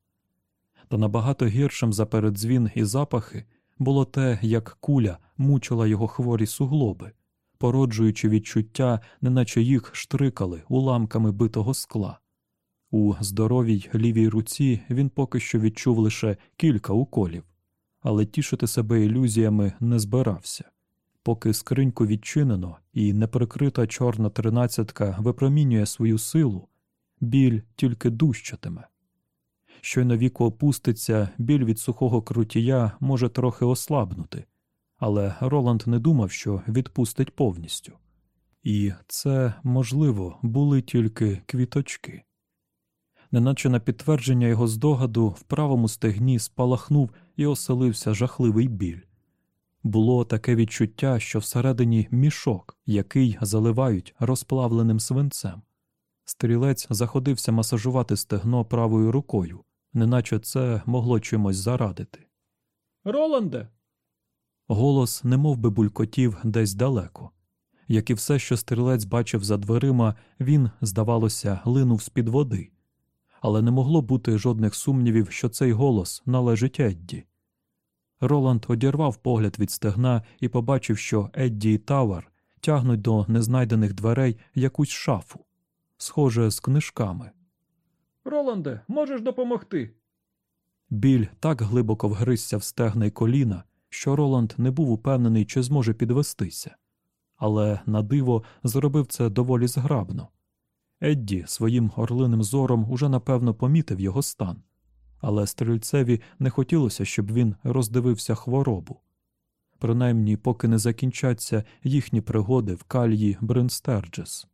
Та набагато гіршим за передзвін і запахи було те, як куля мучила його хворі суглоби, породжуючи відчуття, неначе їх штрикали уламками битого скла. У здоровій лівій руці він поки що відчув лише кілька уколів, але тішити себе ілюзіями не збирався. Поки скриньку відчинено і неприкрита чорна тринадцятка випромінює свою силу, біль тільки дужчатиме. Щойно віко опуститься, біль від сухого крутія може трохи ослабнути, але Роланд не думав, що відпустить повністю. І це, можливо, були тільки квіточки. Неначе на підтвердження його здогаду в правому стегні спалахнув і оселився жахливий біль. Було таке відчуття, що всередині мішок, який заливають розплавленим свинцем. Стрілець заходився масажувати стегно правою рукою, неначе це могло чимось зарадити. Роланде. Голос немов би булькотів десь далеко. Як і все, що стрілець бачив за дверима, він, здавалося, линув з під води, але не могло бути жодних сумнівів, що цей голос належить Едді. Роланд одірвав погляд від стегна і побачив, що Едді і Тавер тягнуть до незнайдених дверей якусь шафу, схоже з книжками. Роланде, можеш допомогти. Біль так глибоко вгризся в стегна й коліна, що Роланд не був упевнений, чи зможе підвестися, але на диво зробив це доволі зграбно. Едді своїм орлиним зором уже напевно помітив його стан але стрільцеві не хотілося, щоб він роздивився хворобу. Принаймні, поки не закінчаться їхні пригоди в кальї Бринстерджес.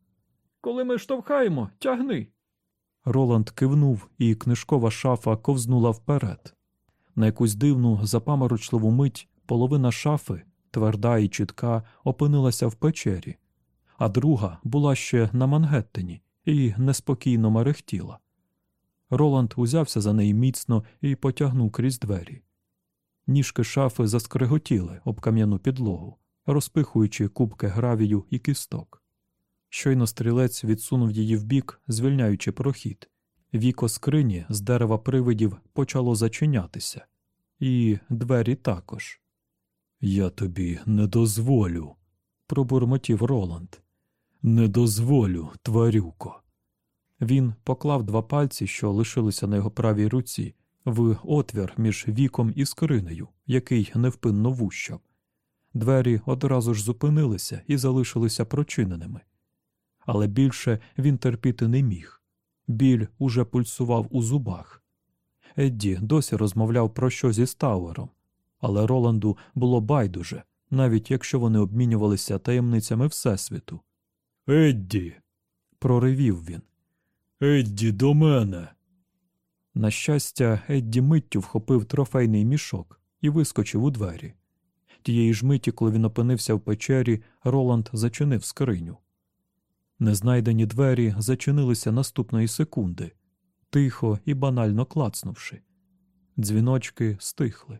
Коли ми штовхаємо, тягни. Роланд кивнув, і книжкова шафа ковзнула вперед. На якусь дивну, запаморочливу мить половина шафи, тверда і чітка, опинилася в печері, а друга була ще на Мангеттені і неспокійно мерехтіла. Роланд узявся за неї міцно і потягнув крізь двері. Ніжки шафи заскриготіли об кам'яну підлогу, розпихуючи кубки гравію і кісток. Щойно стрілець відсунув її вбік, звільняючи прохід. Віко скрині з дерева привидів почало зачинятися, і двері також. Я тобі не дозволю, пробурмотів Роланд. Не дозволю, тварюко. Він поклав два пальці, що лишилися на його правій руці, в отвір між віком і скринею, який невпинно вущав. Двері одразу ж зупинилися і залишилися прочиненими. але більше він терпіти не міг. Біль уже пульсував у зубах. Едді досі розмовляв про що зі Стауером, але Роланду було байдуже, навіть якщо вони обмінювалися таємницями Всесвіту. Едді. проривів він. Едді, до мене. На щастя, Едді миттю вхопив трофейний мішок і вискочив у двері. Тієї ж миті, коли він опинився в печері, Роланд зачинив скриню. Незнайдені двері зачинилися наступної секунди, тихо і банально клацнувши. Дзвіночки стихли.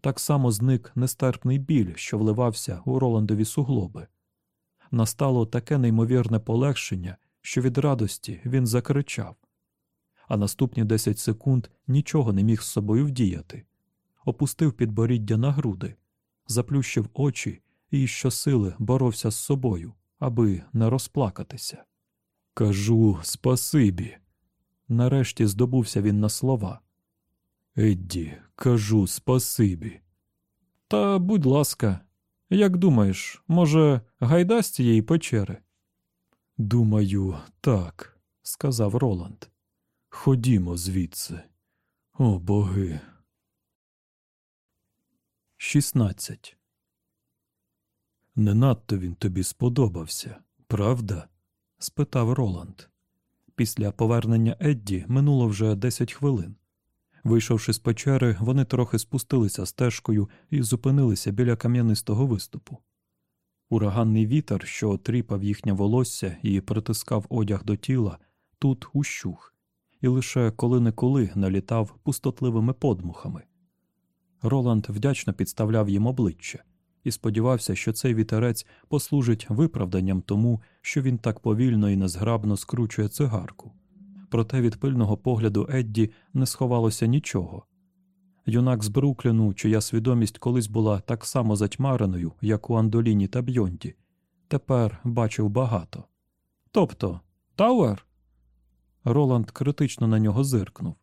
Так само зник нестерпний біль, що вливався у Роландові суглоби. Настало таке неймовірне полегшення, що від радості він закричав, а наступні десять секунд нічого не міг з собою вдіяти. Опустив підборіддя на груди, заплющив очі і щосили боровся з собою, аби не розплакатися. Кажу спасибі. Нарешті здобувся він на слова. Едді, кажу спасибі. Та будь ласка, як думаєш, може, гайда з цієї печери? Думаю, так, сказав Роланд. Ходімо звідси. О боги. 16. Не надто він тобі сподобався, правда? спитав Роланд. Після повернення Едді минуло вже 10 хвилин. Вийшовши з печери, вони трохи спустилися стежкою і зупинилися біля кам'янистого виступу. Ураганний вітер, що тріпав їхнє волосся і притискав одяг до тіла, тут ущух, і лише коли-неколи налітав пустотливими подмухами. Роланд вдячно підставляв їм обличчя і сподівався, що цей вітерець послужить виправданням тому, що він так повільно і незграбно скручує цигарку. Проте від пильного погляду Едді не сховалося нічого. Юнак з Брукліну, чия свідомість колись була так само затьмареною, як у Андоліні та Бьонді, тепер бачив багато. Тобто, Тауер? Роланд критично на нього зиркнув.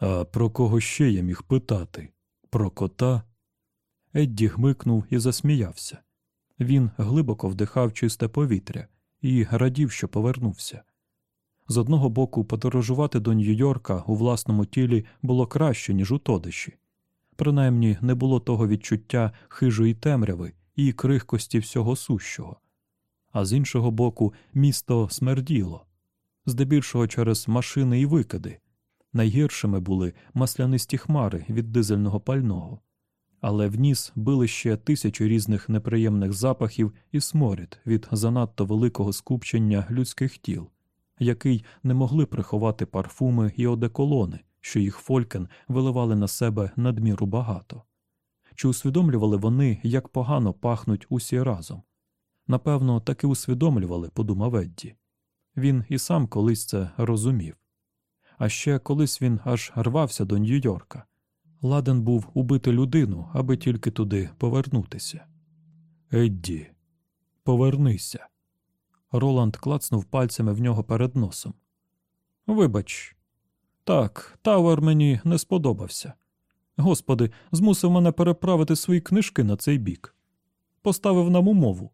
А про кого ще я міг питати? Про кота? Едді гмикнув і засміявся. Він глибоко вдихав чисте повітря і радів, що повернувся. З одного боку, подорожувати до Нью-Йорка у власному тілі було краще, ніж у тодиші. Принаймні не було того відчуття хижої темряви і крихкості всього сущого. А з іншого боку, місто смерділо, здебільшого через машини і викиди. Найгіршими були маслянисті хмари від дизельного пального, але в ніс били ще тисячі різних неприємних запахів і сморід від занадто великого скупчення людських тіл який не могли приховати парфуми і одеколони, що їх фолькен виливали на себе надміру багато. Чи усвідомлювали вони, як погано пахнуть усі разом? Напевно, таки усвідомлювали, подумав Едді. Він і сам колись це розумів. А ще колись він аж рвався до Нью-Йорка. Ладен був убити людину, аби тільки туди повернутися. Едді, повернися. Роланд клацнув пальцями в нього перед носом. Вибач, так, Тауер мені не сподобався. Господи, змусив мене переправити свої книжки на цей бік. Поставив нам умову.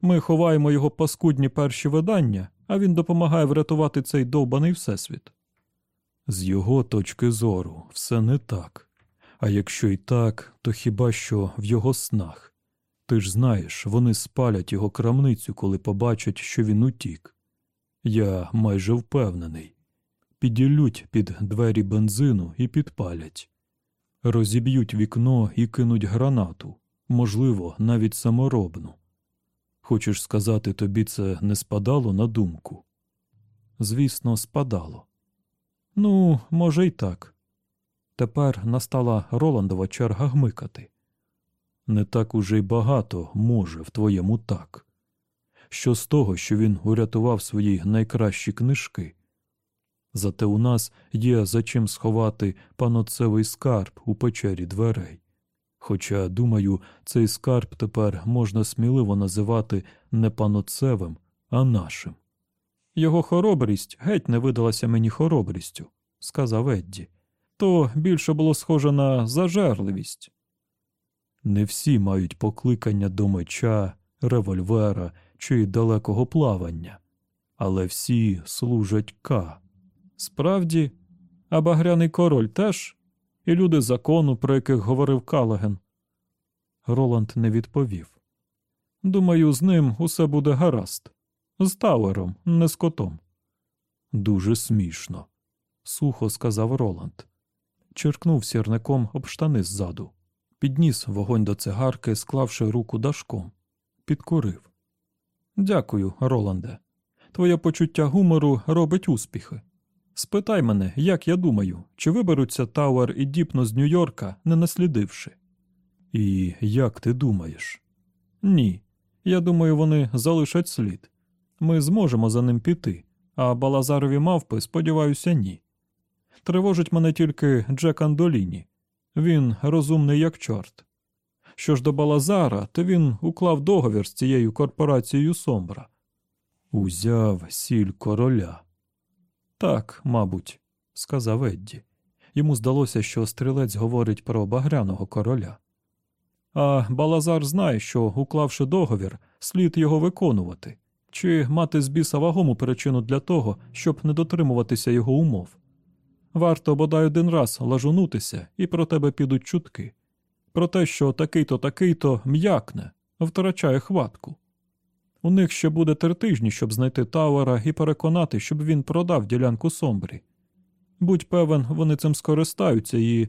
Ми ховаємо його паскудні перші видання, а він допомагає врятувати цей довбаний всесвіт. З його точки зору, все не так. А якщо й так, то хіба що в його снах. Ти ж знаєш, вони спалять його крамницю, коли побачать, що він утік. Я майже впевнений. Піділють під двері бензину і підпалять, розіб'ють вікно і кинуть гранату, можливо, навіть саморобну. Хочеш сказати, тобі це не спадало на думку? Звісно, спадало. Ну, може, й так. Тепер настала Роландова черга гмикати не так уже й багато може в твоєму так. Що з того, що він урятував свої найкращі книжки? Зате у нас є за чим сховати паноцевий скарб у печері дверей. Хоча, думаю, цей скарб тепер можна сміливо називати не паноцевим, а нашим. Його хоробрість геть не видалася мені хоробрістю, сказав Едді. То більше було схоже на зажерливість. Не всі мають покликання до меча, револьвера чи далекого плавання, але всі служать К. Справді, а багряний король теж, і люди закону, про яких говорив Калаген. Роланд не відповів. Думаю, з ним усе буде гаразд. З Тауером, не з котом. Дуже смішно, сухо сказав Роланд. Черкнув сірником об штани ззаду, підніс вогонь до цигарки, склавши руку дашком, підкурив. Дякую, Роланде. Твоє почуття гумору робить успіхи. Спитай мене, як я думаю, чи виберуться Тауер і Діпно з Нью-Йорка, не наслідивши. І як ти думаєш? Ні. Я думаю, вони залишать слід. Ми зможемо за ним піти, а Балазарові мавпи, сподіваюся, ні. Тривожить мене тільки Джек Андоліні. Він розумний як чорт. Що ж до Балазара, то він уклав договір з цією корпорацією Сомбра. Узяв сіль короля. Так, мабуть, сказав Едді. Йому здалося, що стрілець говорить про багряного короля. А Балазар знає, що, уклавши договір, слід його виконувати, чи мати з біса вагому причину для того, щоб не дотримуватися його умов. Варто бодай один раз лажунутися, і про тебе підуть чутки. Про те, що такий-то такий-то м'якне, втрачає хватку. У них ще буде три тижні, щоб знайти Тауера і переконати, щоб він продав ділянку Сомбрі. Будь певен, вони цим скористаються і.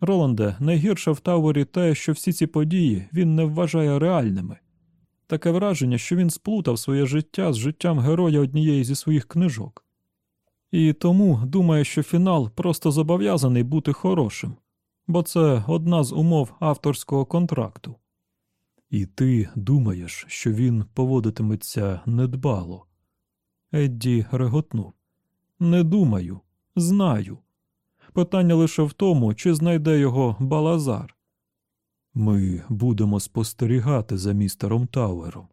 Роланде, найгірше в Тауері те, що всі ці події він не вважає реальними. Таке враження, що він сплутав своє життя з життям героя однієї зі своїх книжок. І тому думає, що фінал просто зобов'язаний бути хорошим, бо це одна з умов авторського контракту. І ти думаєш, що він поводитиметься недбало. Едді реготнув. Не думаю, знаю. Питання лише в тому, чи знайде його Балазар. Ми будемо спостерігати за містером Тауером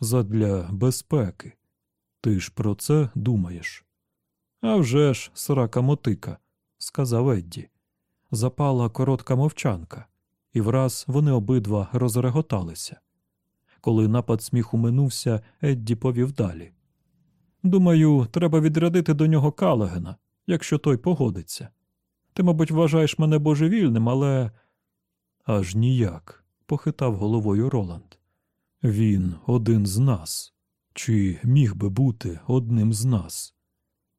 задля безпеки. Ти ж про це думаєш? «А вже ж, срака мотика, сказав Едді. Запала коротка мовчанка, і враз вони обидва розреготалися. Коли напад сміху минувся, Едді повів далі. Думаю, треба відрядити до нього Калагена, якщо той погодиться. Ти, мабуть, вважаєш мене божевільним, але. Аж ніяк, похитав головою Роланд. Він один з нас, чи міг би бути одним з нас.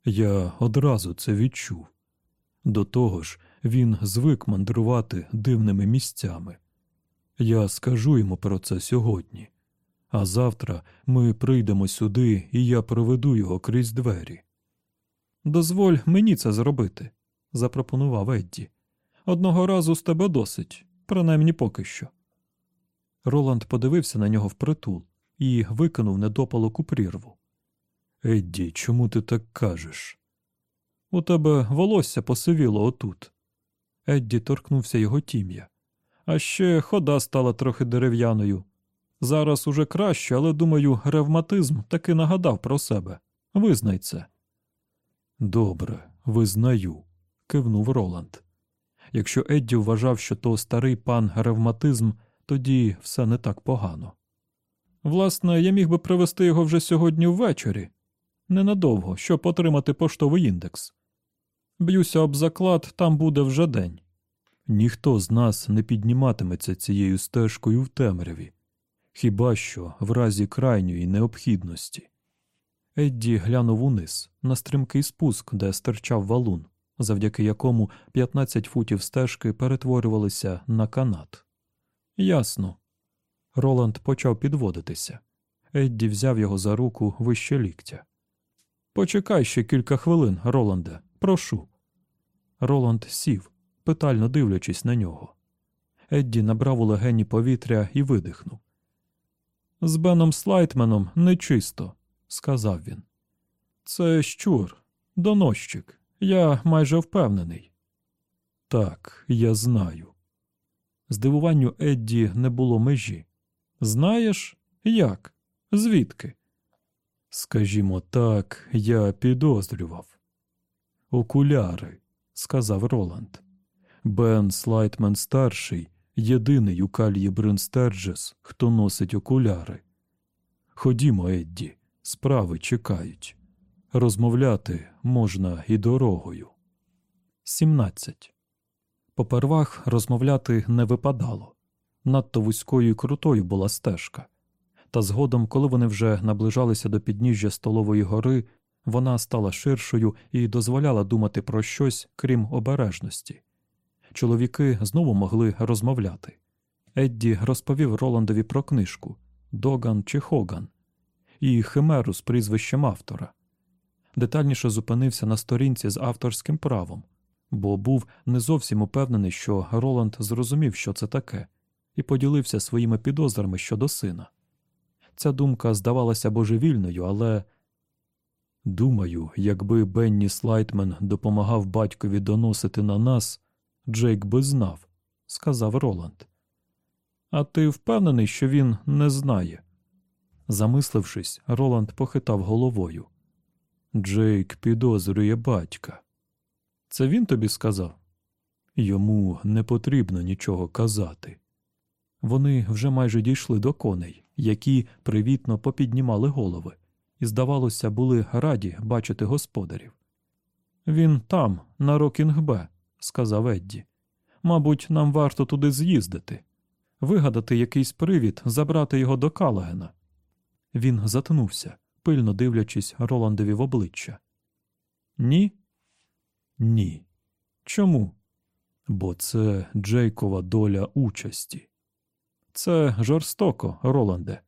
Я одразу це відчув. До того ж, він звик мандрувати дивними місцями. Я скажу йому про це сьогодні, а завтра ми прийдемо сюди, і я проведу його крізь двері. Дозволь мені це зробити, запропонував Едді. Одного разу з тебе досить, принаймні поки що. Роланд подивився на нього впритул і викинув недопалок у прірву. Едді, чому ти так кажеш? У тебе волосся посивіло отут. Едді торкнувся його тім'я. А ще хода стала трохи дерев'яною. Зараз уже краще, але, думаю, ревматизм таки нагадав про себе. Визнай це. Добре, визнаю, кивнув Роланд. Якщо Едді вважав, що то старий пан ревматизм, тоді все не так погано. Власне, я міг би привезти його вже сьогодні ввечері, ненадовго, щоб отримати поштовий індекс. Б'юся об заклад, там буде вже день. Ніхто з нас не підніматиметься цією стежкою в темряві, хіба що в разі крайньої необхідності. Едді глянув униз на стрімкий спуск, де стирчав валун, завдяки якому 15 футів стежки перетворювалися на канат. Ясно. Роланд почав підводитися. Едді взяв його за руку вище ліктя. Почекай ще кілька хвилин, Роланде, прошу. Роланд сів, питально дивлячись на нього. Едді набрав у легені повітря і видихнув. З Беном Слайтменом нечисто, сказав він. Це щур, донощик. Я майже впевнений. Так, я знаю. Здивуванню Едді не було межі. Знаєш, як? Звідки? Скажімо так, я підозрював. Окуляри, сказав Роланд. Бен Слайтмен старший, єдиний у Кальї Брин Стерджис, хто носить окуляри. Ходімо, Едді, Справи чекають. Розмовляти можна і дорогою. 17. Попервах розмовляти не випадало. Надто вузькою і крутою була стежка. Та згодом, коли вони вже наближалися до підніжжя столової гори, вона стала ширшою і дозволяла думати про щось, крім обережності. Чоловіки знову могли розмовляти. Едді розповів Роландові про книжку Доган чи Хоган і химеру з прізвищем автора. Детальніше зупинився на сторінці з авторським правом, бо був не зовсім упевнений, що Роланд зрозумів, що це таке, і поділився своїми підозрами щодо сина. Ця думка здавалася божевільною, але думаю, якби Бенні Слайтмен допомагав батькові доносити на нас, Джейк би знав, сказав Роланд. А ти впевнений, що він не знає? Замислившись, Роланд похитав головою. Джейк підозрює батька. Це він тобі сказав? Йому не потрібно нічого казати. Вони вже майже дійшли до коней, які привітно попіднімали голови, і, здавалося, були раді бачити господарів. Він там, на Рокінгбе, сказав Едді. Мабуть, нам варто туди з'їздити, вигадати якийсь привід, забрати його до Калагена. Він затнувся, пильно дивлячись Роландові в обличчя. Ні? Ні. Чому? Бо це Джейкова доля участі. Це жорстоко, Роланде.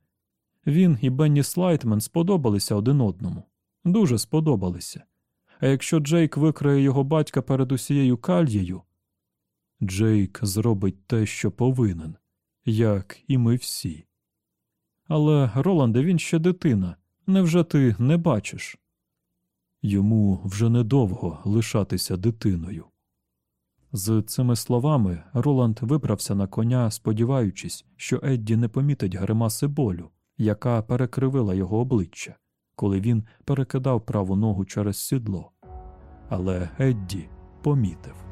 Він і Бенні Слайтмен сподобалися один одному. Дуже сподобалися. А якщо Джейк викриє його батька перед усією кальєю, Джейк зробить те, що повинен, як і ми всі. Але, Роланде, він ще дитина. Невже ти не бачиш? Йому вже недовго лишатися дитиною. З цими словами Роланд вибрався на коня, сподіваючись, що Едді не помітить гримаси болю, яка перекривила його обличчя, коли він перекидав праву ногу через сідло. Але Едді помітив.